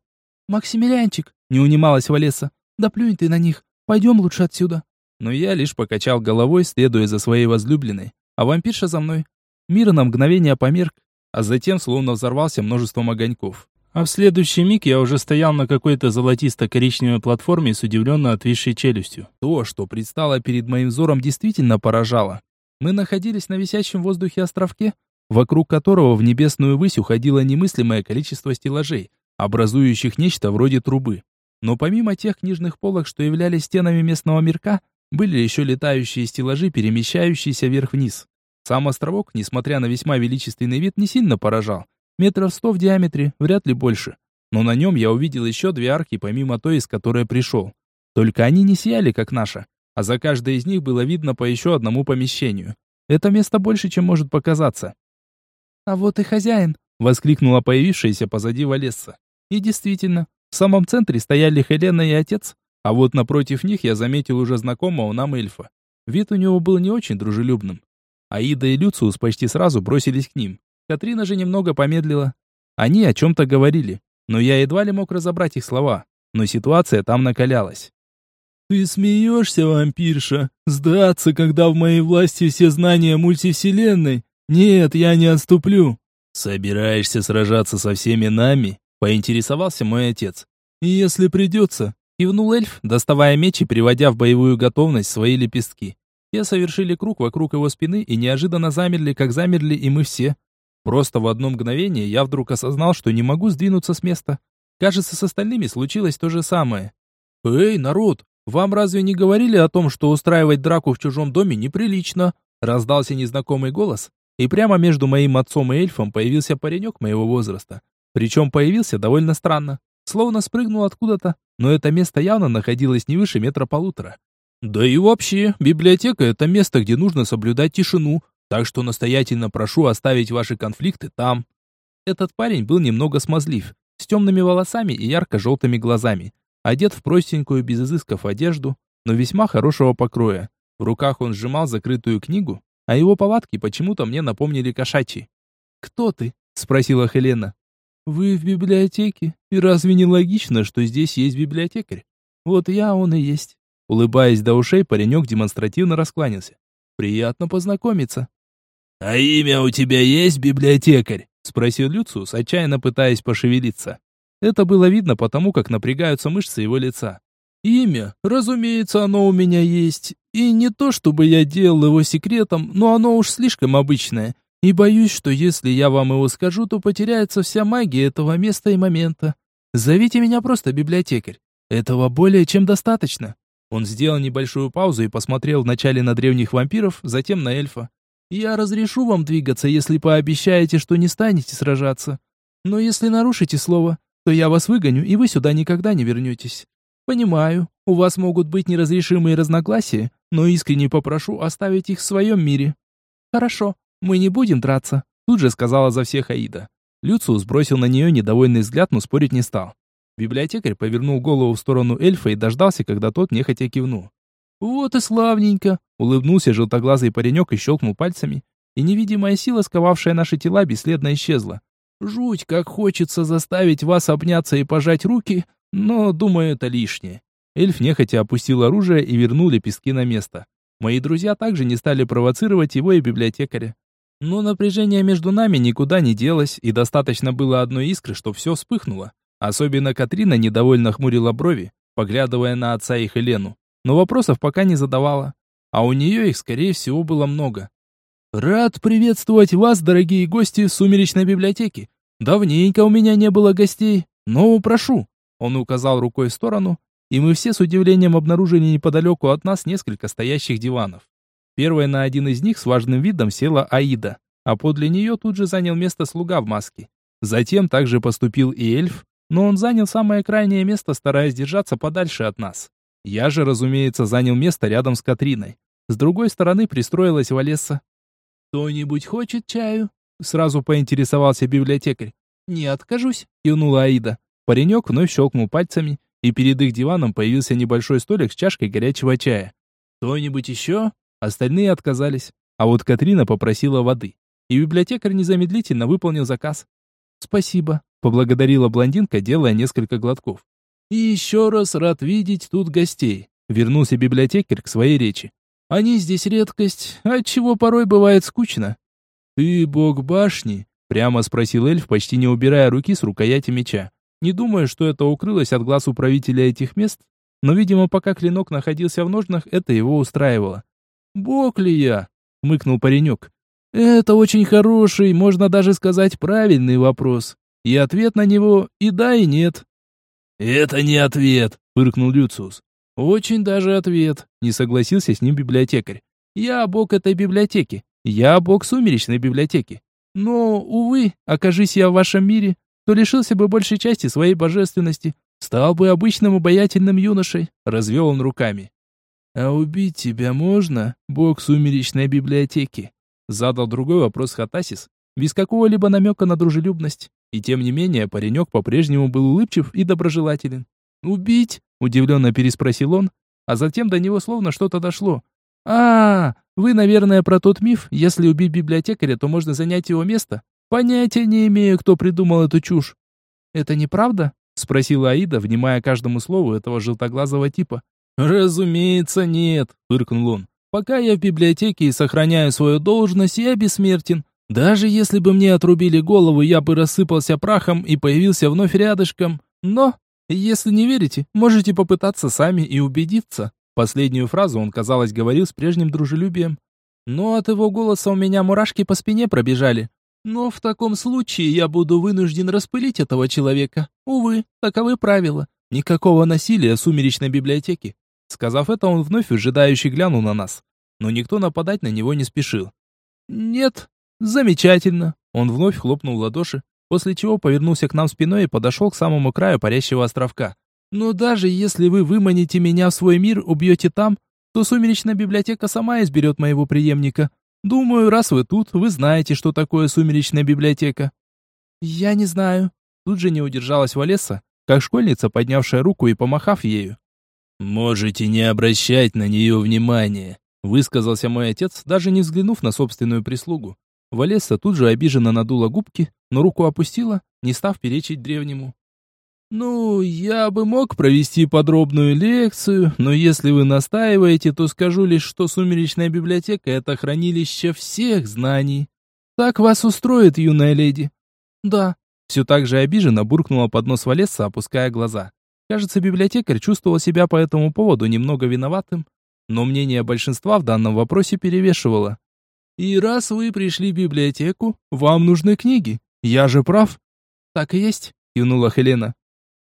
«Максимилианчик!» — не унималась Валеса. «Да плюнь ты на них! Пойдем лучше отсюда!»
Но я лишь покачал головой, следуя за своей возлюбленной, а вампирша за мной. Мир на мгновение померк, а затем словно взорвался множеством огоньков. А в следующий миг я уже стоял на какой-то золотисто-коричневой платформе с удивленно отвисшей челюстью. То, что предстало перед моим взором, действительно поражало. Мы находились на висящем в воздухе островке, вокруг которого в небесную высь уходило немыслимое количество стеллажей, образующих нечто вроде трубы. Но помимо тех книжных полок, что являлись стенами местного мирка, были еще летающие стеллажи, перемещающиеся вверх-вниз. Сам островок, несмотря на весьма величественный вид, не сильно поражал. Метров сто в диаметре, вряд ли больше. Но на нем я увидел еще две арки, помимо той, из которой пришел. Только они не сияли, как наша, а за каждой из них было видно по еще одному помещению. Это место больше, чем может показаться.
«А вот и хозяин!»
— воскликнула появившаяся позади Валесса. И действительно, в самом центре стояли Хелена и отец, а вот напротив них я заметил уже знакомого нам эльфа. Вид у него был не очень дружелюбным. Аида и Люциус почти сразу бросились к ним. Катрина же немного помедлила. Они о чем-то говорили, но я едва ли мог разобрать их слова. Но ситуация там накалялась.
«Ты смеешься, вампирша? Сдаться, когда в моей власти все знания мультивселенной? Нет, я не отступлю!»
«Собираешься сражаться со всеми нами?» — поинтересовался мой отец.
«Если придется», — кивнул эльф, доставая меч и приводя в боевую готовность свои лепестки.
Те совершили круг вокруг его спины и неожиданно замерли, как замерли и мы все. Просто в одно мгновение я вдруг осознал, что не могу сдвинуться с места. Кажется, с остальными случилось то же самое. «Эй, народ, вам разве не говорили о том, что устраивать драку в чужом доме неприлично?» Раздался незнакомый голос, и прямо между моим отцом и эльфом появился паренек моего возраста. Причем появился довольно странно, словно спрыгнул откуда-то, но это место явно находилось не выше метра полутора. Да и вообще, библиотека — это место, где нужно соблюдать тишину, так что настоятельно прошу оставить ваши конфликты там. Этот парень был немного смазлив, с темными волосами и ярко-желтыми глазами, одет в простенькую без изысков одежду, но весьма хорошего покроя. В руках он сжимал закрытую книгу, а его повадки почему-то мне напомнили кошачьи.
«Кто ты?»
— спросила Хелена.
«Вы в библиотеке, и разве не логично, что здесь есть библиотекарь? Вот я он и есть».
Улыбаясь до ушей, паренек демонстративно раскланялся.
«Приятно познакомиться».
«А имя у тебя есть, библиотекарь?»
— спросил Люциус, отчаянно пытаясь пошевелиться. Это было видно потому, как напрягаются мышцы его лица.
«Имя? Разумеется, оно у меня есть. И не то, чтобы я делал его секретом, но оно уж слишком обычное. И боюсь, что если я вам его скажу, то потеряется вся магия этого места и момента. Зовите меня просто библиотекарь. Этого более чем достаточно».
Он сделал небольшую паузу и посмотрел вначале на древних вампиров, затем на эльфа.
«Я разрешу вам двигаться, если пообещаете, что не станете сражаться. Но если нарушите слово, то я вас выгоню, и вы сюда никогда не вернетесь. Понимаю, у вас могут быть неразрешимые разногласия, но искренне попрошу оставить их в своем мире». «Хорошо, мы не будем драться»,
тут же сказала за всех Аида. Люциус бросил на нее недовольный взгляд, но спорить не стал. Библиотекарь повернул голову в сторону эльфа и дождался, когда тот нехотя кивнул.
«Вот и славненько!»
— улыбнулся желтоглазый паренек и щелкнул пальцами, и невидимая сила, сковавшая наши тела, бесследно исчезла.
«Жуть, как хочется заставить вас обняться и пожать руки, Но, думаю, это лишнее. Эльф нехотя опустил оружие и вернул лепестки на место. Мои друзья также не стали провоцировать его и библиотекаря. Но напряжение между нами никуда не делось, и достаточно было одной искры, чтобы все вспыхнуло. Особенно Катрина недовольно хмурила брови, поглядывая на отца и Хелену. Но вопросов пока не задавала. А у нее их, скорее всего, было много. «Рад приветствовать вас, дорогие гости Сумеречной библиотеки. Давненько у меня не было гостей, но прошу». Он указал рукой в сторону, и мы все с удивлением обнаружили неподалеку от нас несколько стоящих диванов. Первой на один из них с важным видом села Аида, а подле нее тут же занял место слуга в маске. Затем также поступил и эльф, но он занял самое крайнее место, стараясь держаться подальше от нас. Я же, разумеется, занял место рядом с Катриной. С другой стороны пристроилась Валесса. «Кто-нибудь хочет чаю?» Сразу поинтересовался библиотекарь. «Не откажусь», — кивнула Аида. Паренек вновь щелкнул пальцами, и перед их диваном появился небольшой столик с чашкой горячего чая. «Кто-нибудь еще?» Остальные отказались, а вот Катрина попросила воды. И библиотекарь незамедлительно выполнил заказ. «Спасибо», — поблагодарила блондинка, делая несколько глотков. «И еще раз рад видеть тут гостей», — вернулся библиотекарь к своей речи. «Они здесь редкость, отчего порой бывает скучно». «Ты бог башни?» — прямо спросил эльф, почти не убирая руки с рукояти меча. Не думаю, что это укрылось от глаз управителя этих мест, но, видимо, пока клинок находился в ножнах, это его устраивало. «Бог ли я?» — мыкнул паренек. «Это очень хороший, можно даже сказать, правильный вопрос. И ответ на него и да, и нет».
«Это не ответ», — фыркнул Люциус.
«Очень даже ответ», — не согласился с ним библиотекарь. «Я бог этой библиотеки. Я бог сумеречной библиотеки. Но, увы, окажись я в вашем мире, то лишился бы большей части своей божественности, стал бы обычным обаятельным юношей», — развел он руками. «А убить тебя можно, бог сумеречной библиотеки?» Задал другой вопрос Хатасис, без какого-либо намека на дружелюбность. И тем не менее, паренек по-прежнему был улыбчив и доброжелателен. «Убить?» – удивленно переспросил он, а затем до него словно что-то дошло. а, вы, наверное, про тот миф, если убить библиотекаря, то можно занять его место? Понятия не имею, кто придумал эту чушь». «Это неправда?» – спросила Аида, внимая каждому слову этого желтоглазого типа. «Разумеется, нет», — фыркнул он. «Пока я в библиотеке и сохраняю свою должность, я бессмертен. Даже если бы мне отрубили голову, я бы рассыпался прахом и появился вновь рядышком. Но, если не верите, можете попытаться сами и убедиться». Последнюю фразу он, казалось, говорил с прежним дружелюбием. Но от его голоса у меня мурашки по спине пробежали. Но в таком случае я буду вынужден распылить этого человека. Увы, таковы правила. Никакого насилия в сумеречной библиотеке. Сказав это, он вновь выжидающе глянул на нас. Но никто нападать на него не спешил. «Нет, замечательно!» Он вновь хлопнул в ладоши, после чего повернулся к нам спиной и подошел к самому краю парящего островка. «Но даже если вы выманите меня в свой мир, убьете там, то сумеречная библиотека сама изберет моего преемника. Думаю, раз вы тут, вы знаете, что такое сумеречная библиотека». «Я не знаю». Тут же не удержалась Валесса, как школьница, поднявшая руку и помахав ею.
«Можете не обращать на нее внимания», — высказался мой отец, даже не взглянув на собственную прислугу.
Валесса тут же обиженно надула губки, но руку опустила, не став перечить древнему. «Ну, я бы мог провести подробную лекцию, но если вы настаиваете, то скажу лишь, что сумеречная библиотека — это хранилище всех знаний. Так вас устроит, юная леди?» «Да», — все так же обиженно буркнула под нос Валесса, опуская глаза. Кажется, библиотекарь чувствовал себя по этому поводу немного виноватым, но мнение большинства в данном вопросе перевешивало. «И раз вы пришли в библиотеку, вам нужны книги. Я же прав?» «Так и есть», — кивнула Хелена.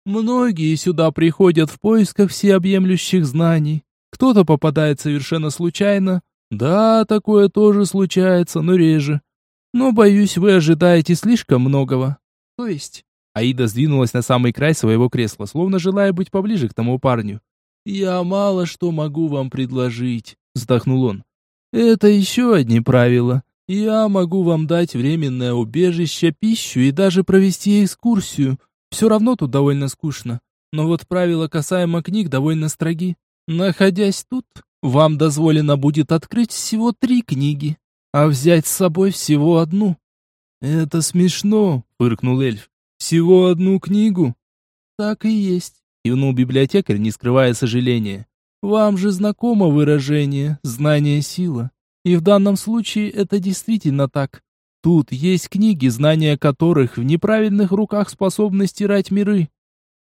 «Многие сюда приходят в поисках всеобъемлющих знаний. Кто-то попадает совершенно случайно. Да, такое тоже случается, но реже. Но, боюсь, вы ожидаете слишком многого. То есть, Аида сдвинулась на самый край своего кресла, словно желая быть поближе к тому парню. «Я мало что могу вам предложить», — вздохнул он. «Это еще одни правила. Я могу вам дать временное убежище, пищу и даже провести экскурсию. Все равно тут довольно скучно. Но вот правила касаемо книг довольно строги. Находясь тут, вам дозволено будет открыть всего три книги, а взять с собой всего одну». «Это смешно», — фыркнул эльф. Всего одну книгу? Так и есть.
кивнул библиотекарь, не скрывая сожаления. Вам же знакомо выражение «знание – сила». И в данном случае это действительно так. Тут есть книги, знания которых в неправильных руках способны стирать миры.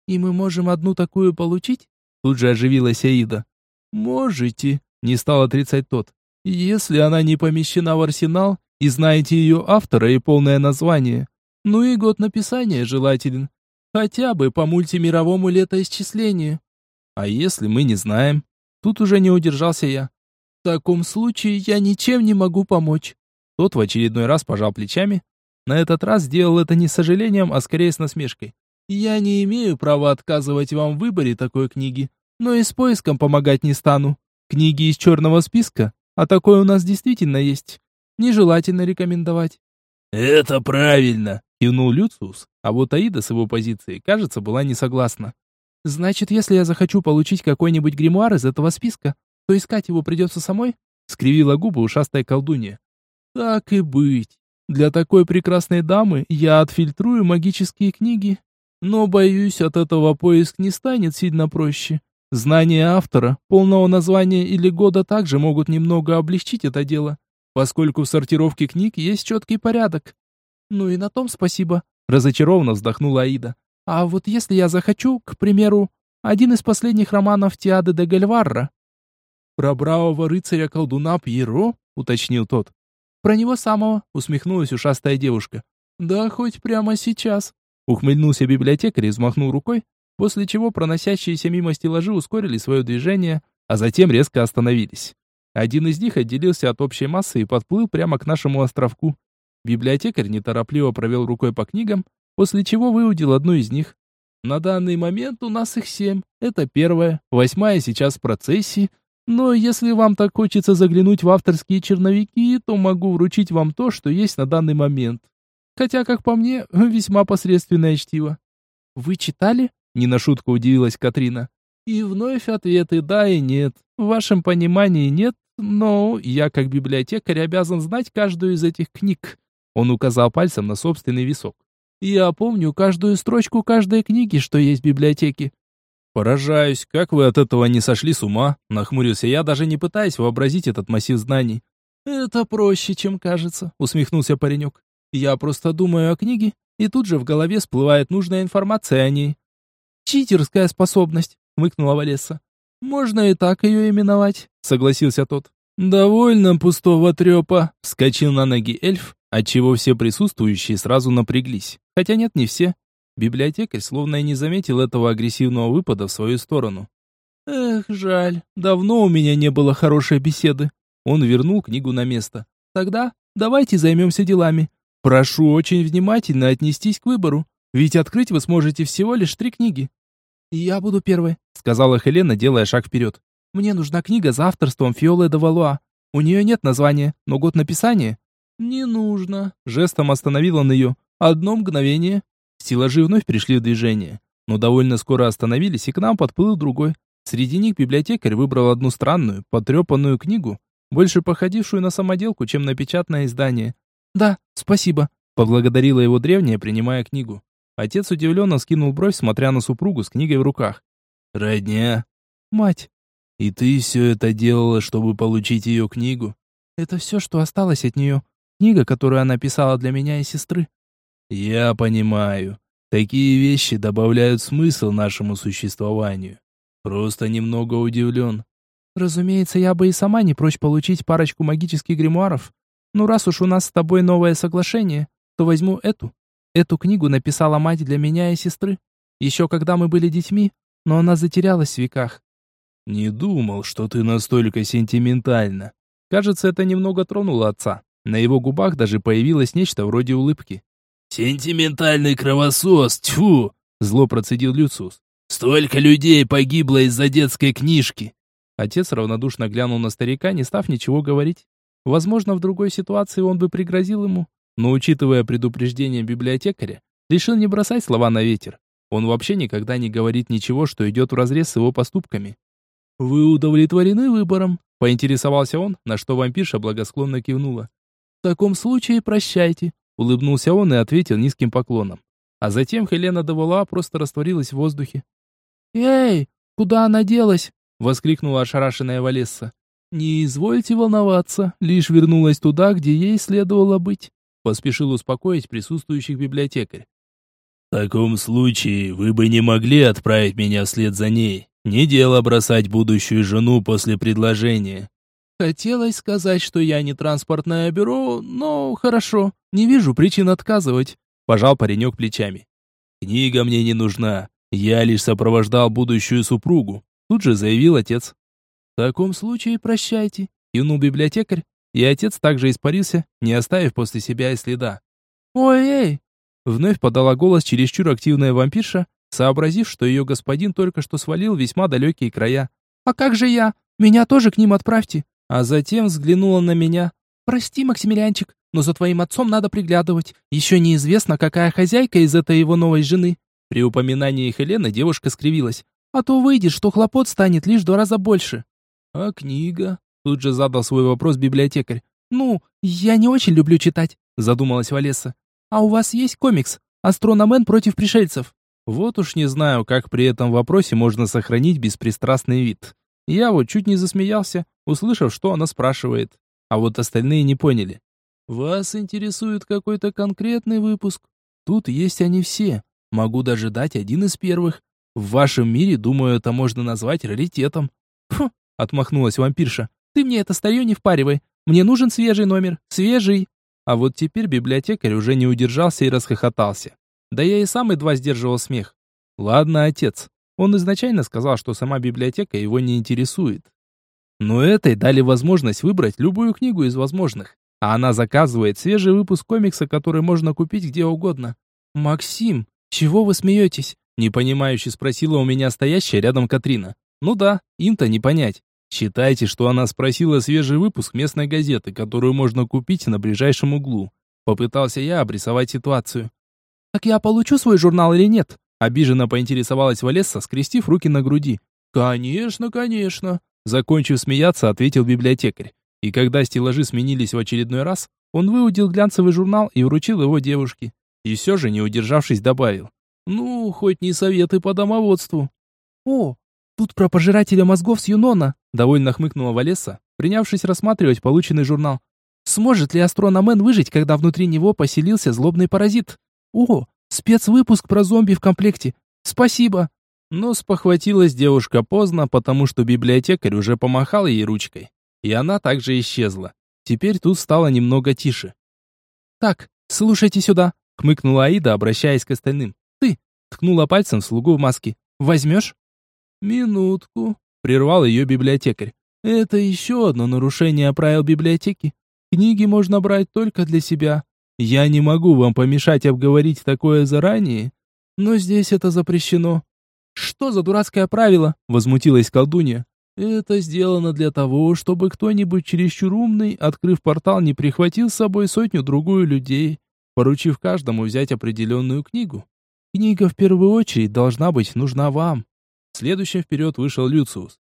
И мы можем одну такую получить? Тут же оживилась Аида. Можете, не стал отрицать тот. Если она не помещена в арсенал и знаете ее автора и полное название. Ну и год написания желателен. Хотя бы по мультимировому летоисчислению. А если мы не знаем? Тут уже не удержался я. В таком случае я ничем не могу помочь. Тот в очередной раз пожал плечами. На этот раз сделал это не с сожалением, а скорее с насмешкой. «Я не имею права отказывать вам в выборе такой книги, но и с поиском помогать не стану. Книги из черного списка, а такое у нас действительно есть. Нежелательно рекомендовать».
«Это правильно», —
кивнул Люциус, а вот Аида с его позиции, кажется, была не согласна. «Значит, если я захочу получить какой-нибудь гримуар из этого списка, то искать его придется самой?» — скривила губы ушастая колдунья. Так и быть. Для такой прекрасной дамы я отфильтрую магические книги. Но, боюсь, от этого поиск не станет сильно проще. Знания автора, полного названия или года также могут немного облегчить это дело, поскольку в сортировке книг есть четкий порядок. Ну и на том спасибо, разочарованно вздохнула Аида. А вот если я захочу, к примеру, один из последних романов Тиады де Гальварра. Про бравого рыцаря-колдуна Пьеро, уточнил тот. Про него самого, усмехнулась ушастая девушка. Да хоть прямо сейчас. Ухмыльнулся библиотекарь и взмахнул рукой, после чего проносящиеся мимо стеллажи ускорили свое движение, а затем резко остановились. Один из них отделился от общей массы и подплыл прямо к нашему островку. Библиотекарь неторопливо провел рукой по книгам, после чего выудил одну из них. На данный момент у нас их семь. Это первая, восьмая сейчас в процессе, но если вам так хочется заглянуть в авторские черновики, то могу вручить вам то, что есть на данный момент. Хотя, как по мне, *laughs* весьма посредственное чтиво. Вы читали? Не на шутку удивилась Катрина. И вновь ответы да и нет. В вашем понимании нет, но я как библиотекарь обязан знать каждую из этих книг. Он указал пальцем на собственный висок. Я помню каждую строчку каждой книги, что есть в библиотеке. «Поражаюсь, как вы от этого не сошли с ума?» Нахмурился я, даже не пытаясь вообразить этот массив знаний. «Это проще, чем кажется», — усмехнулся паренек. «Я просто думаю о книге, и тут же в голове всплывает нужная информация о ней». «Читерская способность», — мыкнула Валесса. «Можно и так ее именовать», — согласился тот. «Довольно пустого трепа», — вскочил на ноги эльф, отчего все присутствующие сразу напряглись. Хотя нет, не все. Библиотекарь словно и не заметил этого агрессивного выпада в свою сторону. «Эх, жаль, давно у меня не было хорошей беседы». Он вернул книгу на место. «Тогда давайте займемся делами. Прошу очень внимательно отнестись к выбору, ведь открыть вы сможете всего лишь три книги». «Я буду первой», — сказала Хелена, делая шаг вперед. «Мне нужна книга за авторством Фиолы де Валуа. У нее нет названия, но год написания». «Не нужно», — жестом остановил он ее. «Одно мгновение». Стеллажи вновь пришли в движение, но довольно скоро остановились, и к нам подплыл другой. Среди них библиотекарь выбрал одну странную, потрепанную книгу, больше походившую на самоделку, чем на печатное издание. «Да, спасибо», — поблагодарила его древняя, принимая книгу. Отец удивленно скинул бровь, смотря на супругу с книгой в руках.
«Родня?»
«Мать».
«И ты все это делала, чтобы получить ее книгу?»
«Это все, что осталось от нее. Книга, которую она писала для меня и сестры».
Я понимаю. Такие вещи добавляют смысл нашему существованию. Просто немного удивлен.
Разумеется, я бы и сама не прочь получить парочку магических гримуаров. Но раз уж у нас с тобой новое соглашение, то возьму эту. Эту книгу написала мать для меня и сестры. Еще когда мы были детьми, но она затерялась в веках.
Не думал, что ты настолько сентиментальна.
Кажется, это немного тронуло отца. На его губах даже появилось нечто вроде улыбки.
«Сентиментальный кровосос, тьфу!» — зло процедил Люциус. «Столько людей погибло из-за детской книжки!»
Отец равнодушно глянул на старика, не став ничего говорить. Возможно, в другой ситуации он бы пригрозил ему, но, учитывая предупреждение библиотекаря, решил не бросать слова на ветер. Он вообще никогда не говорит ничего, что идет вразрез с его поступками. «Вы удовлетворены выбором?» — поинтересовался он, на что вампирша благосклонно кивнула. «В таком случае прощайте. Улыбнулся он и ответил низким поклоном. А затем Хелена Давола просто растворилась в воздухе.
«Эй, куда она делась?» — воскликнула ошарашенная Валесса. «Не извольте волноваться, лишь вернулась туда, где ей следовало быть», — поспешил успокоить присутствующих библиотекарь.
«В таком случае вы бы не могли отправить меня вслед за ней. Не дело бросать будущую жену после предложения».
Хотелось сказать, что я не транспортное бюро, но хорошо, не вижу причин отказывать. Пожал паренек плечами.
Книга мне не нужна. Я лишь сопровождал будущую супругу. Тут же заявил отец.
В таком случае прощайте. Кивнул библиотекарь, и отец также испарился, не оставив после себя и следа. «Ой-эй!» Вновь подала голос чересчур активная вампирша, сообразив, что ее господин только что свалил весьма далекие края. «А как же я? Меня тоже к ним отправьте!» А затем взглянула на меня. «Прости, Максимилианчик, но за твоим отцом надо приглядывать. Еще неизвестно, какая хозяйка из этой его новой жены». При упоминании Хелены девушка скривилась. «А то выйдет, что хлопот станет лишь два раза больше». «А книга?» Тут же задал свой вопрос библиотекарь. «Ну, я не очень люблю читать», задумалась Валеса. «А у вас есть комикс? Астрономен против пришельцев?» Вот уж не знаю, как при этом вопросе можно сохранить беспристрастный вид. Я вот чуть не засмеялся, услышав, что она спрашивает. А вот остальные не поняли. «Вас интересует какой-то конкретный выпуск? Тут есть они все. Могу даже дать один из первых. В вашем мире, думаю, это можно назвать раритетом». «Фу!» — отмахнулась вампирша. «Ты мне это старье не впаривай. Мне нужен свежий номер. Свежий!» А вот теперь библиотекарь уже не удержался и расхохотался. Да я и сам едва сдерживал смех. «Ладно, отец, он изначально сказал, что сама библиотека его не интересует. Но этой дали возможность выбрать любую книгу из возможных. А она заказывает свежий выпуск комикса, который можно купить где угодно. «Максим, чего вы смеетесь?» Непонимающе спросила у меня стоящая рядом Катрина. «Ну да, им-то не понять. Считайте, что она спросила свежий выпуск местной газеты, которую можно купить на ближайшем углу. Попытался я обрисовать ситуацию. «Так я получу свой журнал или нет?» Обиженно поинтересовалась Валесса, скрестив руки на груди. «Конечно, конечно!» Закончив смеяться, ответил библиотекарь. И когда стеллажи сменились в очередной раз, он выудил глянцевый журнал и вручил его девушке. И все же, не удержавшись, добавил. «Ну, хоть не советы по домоводству». «О, тут про пожирателя мозгов с Юнона», довольно хмыкнула Валесса, принявшись рассматривать полученный журнал. «Сможет ли астрономен выжить, когда внутри него поселился злобный паразит? О, Спецвыпуск про зомби в комплекте. Спасибо. Но спохватилась девушка поздно, потому что библиотекарь уже помахал ей ручкой. И она также исчезла. Теперь тут стало немного тише. «Так, слушайте сюда», — хмыкнула Аида, обращаясь к остальным. «Ты», — ткнула пальцем в слугу в маске. «Возьмешь?» «Минутку», — прервал ее библиотекарь. «Это еще одно нарушение правил библиотеки. Книги можно брать только для себя. Я не могу вам помешать обговорить такое заранее, но здесь это запрещено. Что за дурацкое правило? возмутилась колдунья. Это сделано для того, чтобы кто-нибудь чересчур умный, открыв портал, не прихватил с собой сотню-другую людей, поручив каждому взять определенную книгу. Книга в первую очередь должна быть нужна вам. Следующим вперед вышел Люциус.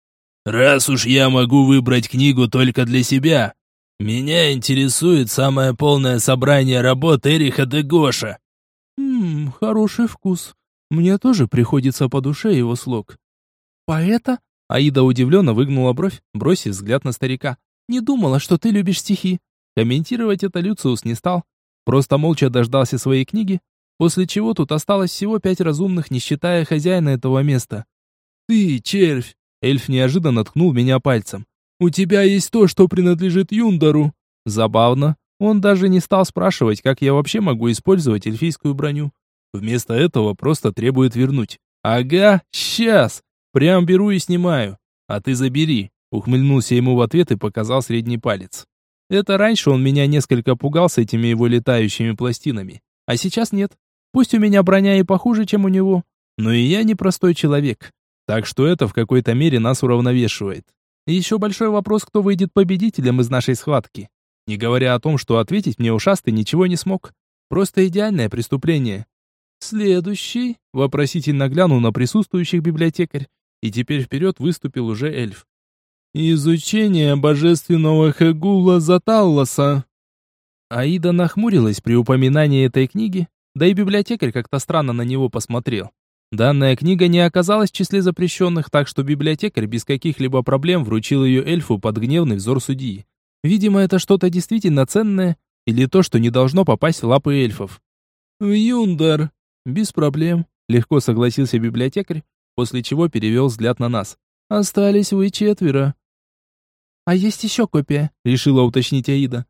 «Раз уж я могу выбрать книгу только для себя, меня интересует самое полное собрание работ Эриха де Гоша.
Хм, хороший вкус. Мне тоже приходится по душе его слог. Поэта? Аида удивленно выгнула бровь, бросив взгляд на старика. Не думала, что ты любишь стихи. Комментировать это Люциус не стал. Просто молча дождался своей книги, после чего тут осталось всего пять разумных, не считая хозяина этого места. «Ты, червь!» Эльф неожиданно ткнул меня пальцем. У тебя есть то, что принадлежит Юндару. Забавно. Он даже не стал спрашивать, как я вообще могу использовать эльфийскую броню. Вместо этого просто требует вернуть. Ага, сейчас. Прям беру и снимаю. А ты забери. Ухмыльнулся ему в ответ и показал средний палец. Это раньше он меня несколько пугал с этими его летающими пластинами. А сейчас нет. Пусть у меня броня и похуже, чем у него. Но и я не простой человек. Так что это в какой-то мере нас уравновешивает. Еще большой вопрос, кто выйдет победителем из нашей схватки. Не говоря о том, что ответить мне ушастый ничего не смог. Просто идеальное преступление. Следующий, вопросительно глянул на присутствующих библиотекарь, и теперь вперед выступил уже эльф. Изучение божественного Хегула Заталласа. Аида нахмурилась при упоминании этой книги, да и библиотекарь как-то странно на него посмотрел.
Данная книга не оказалась в числе запрещенных, так что библиотекарь без каких-либо проблем вручил ее эльфу под гневный взор судьи. Видимо, это что-то действительно ценное, или то, что не должно попасть в лапы эльфов.
«Юндар!»
«Без проблем», — легко согласился библиотекарь, после чего перевел взгляд на нас.
«Остались вы четверо».
«А есть еще копия?» — решила уточнить Аида.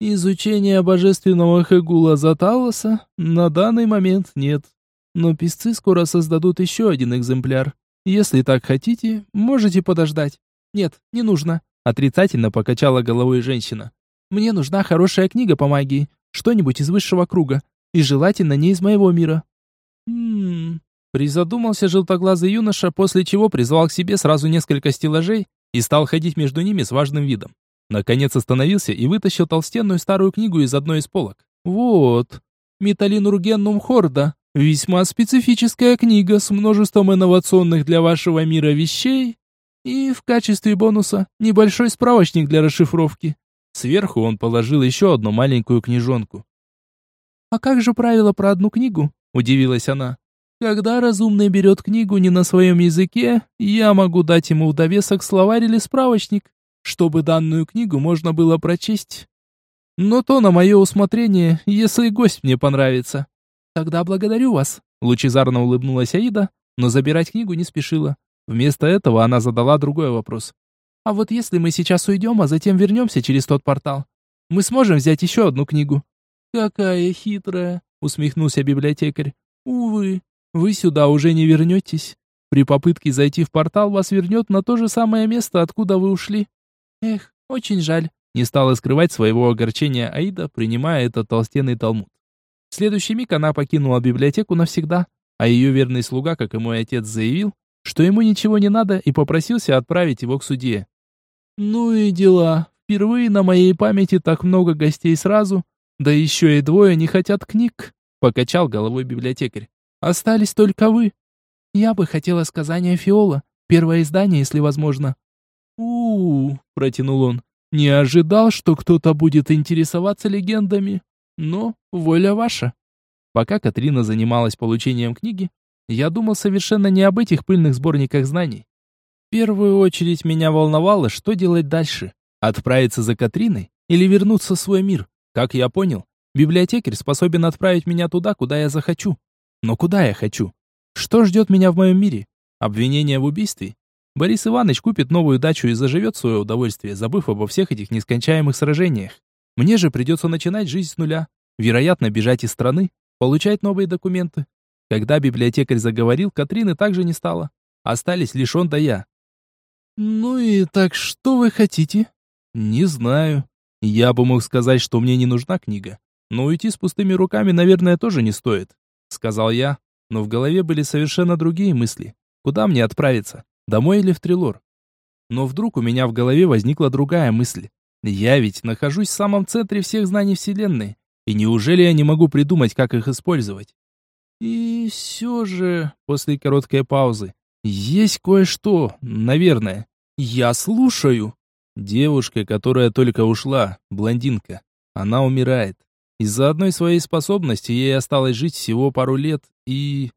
«Изучение божественного Хегула Заталоса на данный момент нет. Но писцы скоро создадут еще один экземпляр. Если так хотите, можете подождать.
Нет, не нужно.
Отрицательно покачала головой женщина.
Мне нужна хорошая книга по магии, что-нибудь из высшего круга, и желательно не из моего мира.
Хм. Призадумался желтоглазый юноша, после чего призвал к себе сразу несколько стеллажей и стал ходить между ними с важным видом. Наконец остановился и вытащил толстенную старую книгу из одной из полок.
Вот. Металлин Ургеннум Хорда. Весьма специфическая книга с множеством инновационных для вашего мира вещей и в качестве бонуса небольшой справочник для расшифровки.
Сверху он положил еще одну маленькую книжонку.
«А как же правило про одну книгу?» – удивилась она.
«Когда разумный берет книгу не на своем языке, я могу дать ему в довесок словарь или справочник, чтобы данную книгу можно было прочесть. Но то на мое усмотрение, если гость мне понравится».
«Тогда благодарю вас», —
лучезарно улыбнулась Аида, но забирать книгу не спешила. Вместо этого она задала другой вопрос.
«А вот если мы сейчас уйдем, а затем вернемся через тот портал, мы сможем взять еще одну книгу?»
«Какая хитрая!» — усмехнулся библиотекарь. «Увы, вы сюда уже не вернетесь. При попытке зайти в портал вас вернет на то же самое место, откуда вы ушли».
«Эх, очень жаль», —
не стала скрывать своего огорчения Аида, принимая этот толстенный талмуд. В следующий миг она покинула библиотеку навсегда, а ее верный слуга, как и мой отец, заявил, что ему ничего не надо и попросился отправить его к судье.
«Ну и дела. Впервые на моей памяти так много гостей сразу, да еще и двое не хотят книг», — покачал головой библиотекарь. «Остались только вы».
«Я бы хотела сказания Фиола, первое издание, если возможно».
«У-у-у», протянул он, — «не ожидал, что кто-то будет интересоваться легендами». Но воля ваша.
Пока Катрина занималась получением книги, я думал совершенно не об этих пыльных сборниках знаний. В первую очередь меня волновало, что делать дальше. Отправиться за Катриной или вернуться в свой мир? Как я понял, библиотекарь способен отправить меня туда, куда я захочу. Но куда я хочу? Что ждет меня в моем мире? Обвинение в убийстве? Борис Иванович купит новую дачу и заживет свое удовольствие, забыв обо всех этих нескончаемых сражениях. Мне же придется начинать жизнь с нуля. Вероятно, бежать из страны, получать новые документы. Когда библиотекарь заговорил, Катрины также не стало. Остались лишь он да я.
«Ну и так что вы хотите?»
«Не знаю. Я бы мог сказать, что мне не нужна книга. Но уйти с пустыми руками, наверное, тоже не стоит», — сказал я. Но в голове были совершенно другие мысли. Куда мне отправиться? Домой или в Трилор? Но вдруг у меня в голове возникла другая мысль. Я ведь нахожусь в самом центре всех знаний Вселенной. И неужели я не могу придумать, как их использовать? И все же, после короткой паузы, есть кое-что, наверное. Я слушаю. Девушка, которая только ушла, блондинка. Она умирает. Из-за одной своей способности ей осталось жить всего пару лет, и...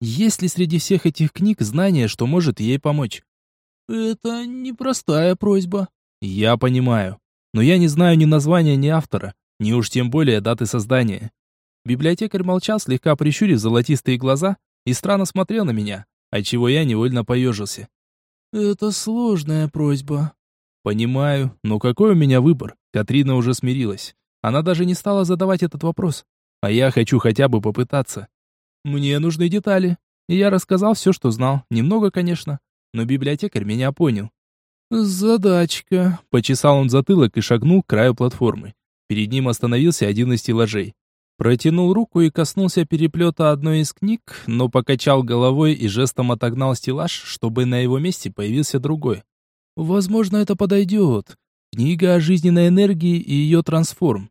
Есть ли среди всех этих книг знание, что может ей помочь?
Это непростая просьба.
Я понимаю но я не знаю ни названия, ни автора, ни уж тем более даты создания. Библиотекарь молчал, слегка прищурив золотистые глаза, и странно смотрел на меня, отчего я невольно поежился.
«Это сложная просьба».
«Понимаю, но какой у меня выбор?» Катрина уже смирилась. Она даже не стала задавать этот вопрос. А я хочу хотя бы попытаться. Мне нужны детали. И я рассказал все, что знал. Немного, конечно. Но библиотекарь меня понял.
«Задачка», —
почесал он затылок и шагнул к краю платформы. Перед ним остановился один из стеллажей. Протянул руку и коснулся переплета одной из книг, но покачал головой и жестом отогнал стеллаж, чтобы на его месте появился другой. «Возможно, это подойдет. Книга о жизненной энергии и ее трансформ».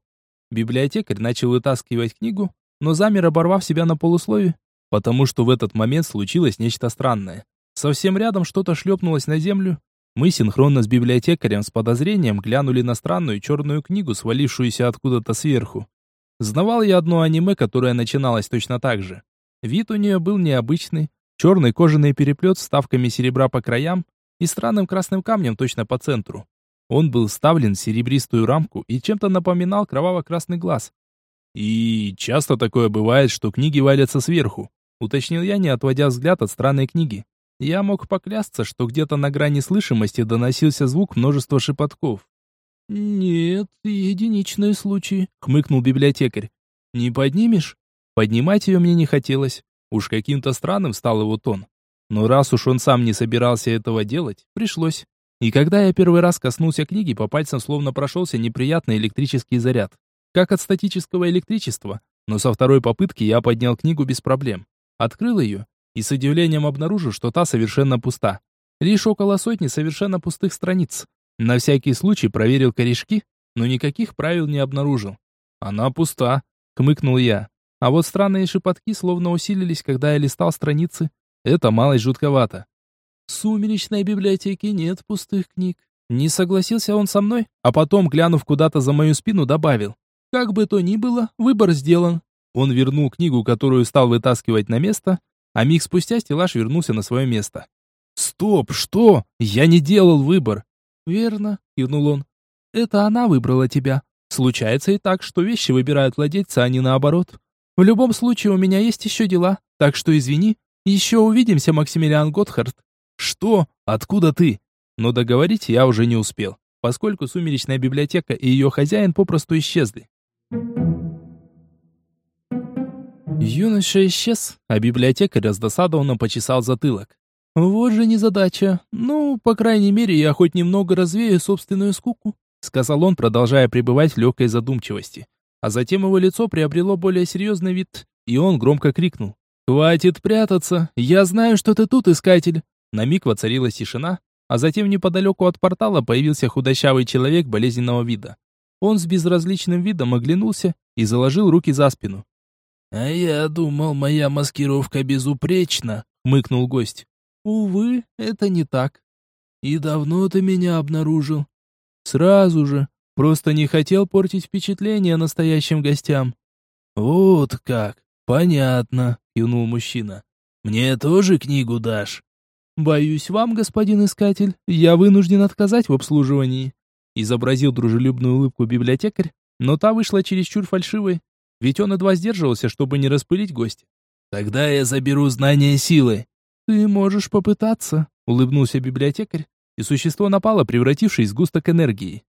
Библиотекарь начал вытаскивать книгу, но замер, оборвав себя на полуслове, потому что в этот момент случилось нечто странное. Совсем рядом что-то шлепнулось на землю, мы синхронно с библиотекарем с подозрением глянули на странную черную книгу, свалившуюся откуда-то сверху. Знавал я одно аниме, которое начиналось точно так же. Вид у нее был необычный, черный кожаный переплет с вставками серебра по краям и странным красным камнем точно по центру. Он был вставлен в серебристую рамку и чем-то напоминал кроваво-красный глаз. «И часто такое бывает, что книги валятся сверху», уточнил я, не отводя взгляд от странной книги. Я мог поклясться, что где-то на грани слышимости доносился звук множества шепотков. «Нет, единичные случаи», — хмыкнул библиотекарь. «Не поднимешь?» Поднимать ее мне не хотелось. Уж каким-то странным стал его тон. Но раз уж он сам не собирался этого делать, пришлось. И когда я первый раз коснулся книги, по пальцам словно прошелся неприятный электрический заряд. Как от статического электричества. Но со второй попытки я поднял книгу без проблем. Открыл ее и с удивлением обнаружил, что та совершенно пуста. Лишь около сотни совершенно пустых страниц. На всякий случай проверил корешки, но никаких правил не обнаружил. «Она пуста», — хмыкнул я. А вот странные шепотки словно усилились, когда я листал страницы. Это малость жутковато. В сумеречной библиотеке нет пустых книг. Не согласился он со мной, а потом, глянув куда-то за мою спину, добавил. Как бы то ни было, выбор сделан. Он вернул книгу, которую стал вытаскивать на место, а миг спустя стеллаж вернулся на свое место. «Стоп, что? Я не делал выбор!» «Верно», — кивнул он. «Это она выбрала тебя. Случается и так, что вещи выбирают владельца, а не наоборот. В любом случае, у меня есть еще дела, так что извини. Еще увидимся, Максимилиан Готхард». «Что? Откуда ты?» Но договорить я уже не успел, поскольку сумеречная библиотека и ее хозяин попросту исчезли. Юноша исчез, а библиотекарь раздосадованно почесал затылок. «Вот же незадача. Ну, по крайней мере, я хоть немного развею собственную скуку», сказал он, продолжая пребывать в легкой задумчивости. А затем его лицо приобрело более серьезный вид, и он громко крикнул. «Хватит прятаться! Я знаю, что ты тут, искатель!» На миг воцарилась тишина, а затем неподалеку от портала появился худощавый человек болезненного вида. Он с безразличным видом оглянулся и заложил руки за спину.
«А я думал, моя маскировка безупречна», — мыкнул гость.
«Увы, это не так».
«И давно ты меня обнаружил?»
«Сразу же. Просто не хотел портить впечатление настоящим гостям».
«Вот как. Понятно», — кивнул мужчина. «Мне тоже книгу дашь?»
«Боюсь вам, господин искатель, я вынужден отказать в обслуживании», изобразил дружелюбную улыбку библиотекарь, но та вышла чересчур фальшивой, ведь он едва сдерживался, чтобы не распылить гостя.
«Тогда я заберу знания силы».
«Ты можешь попытаться», — улыбнулся библиотекарь, и существо напало, превратившись в сгусток энергии.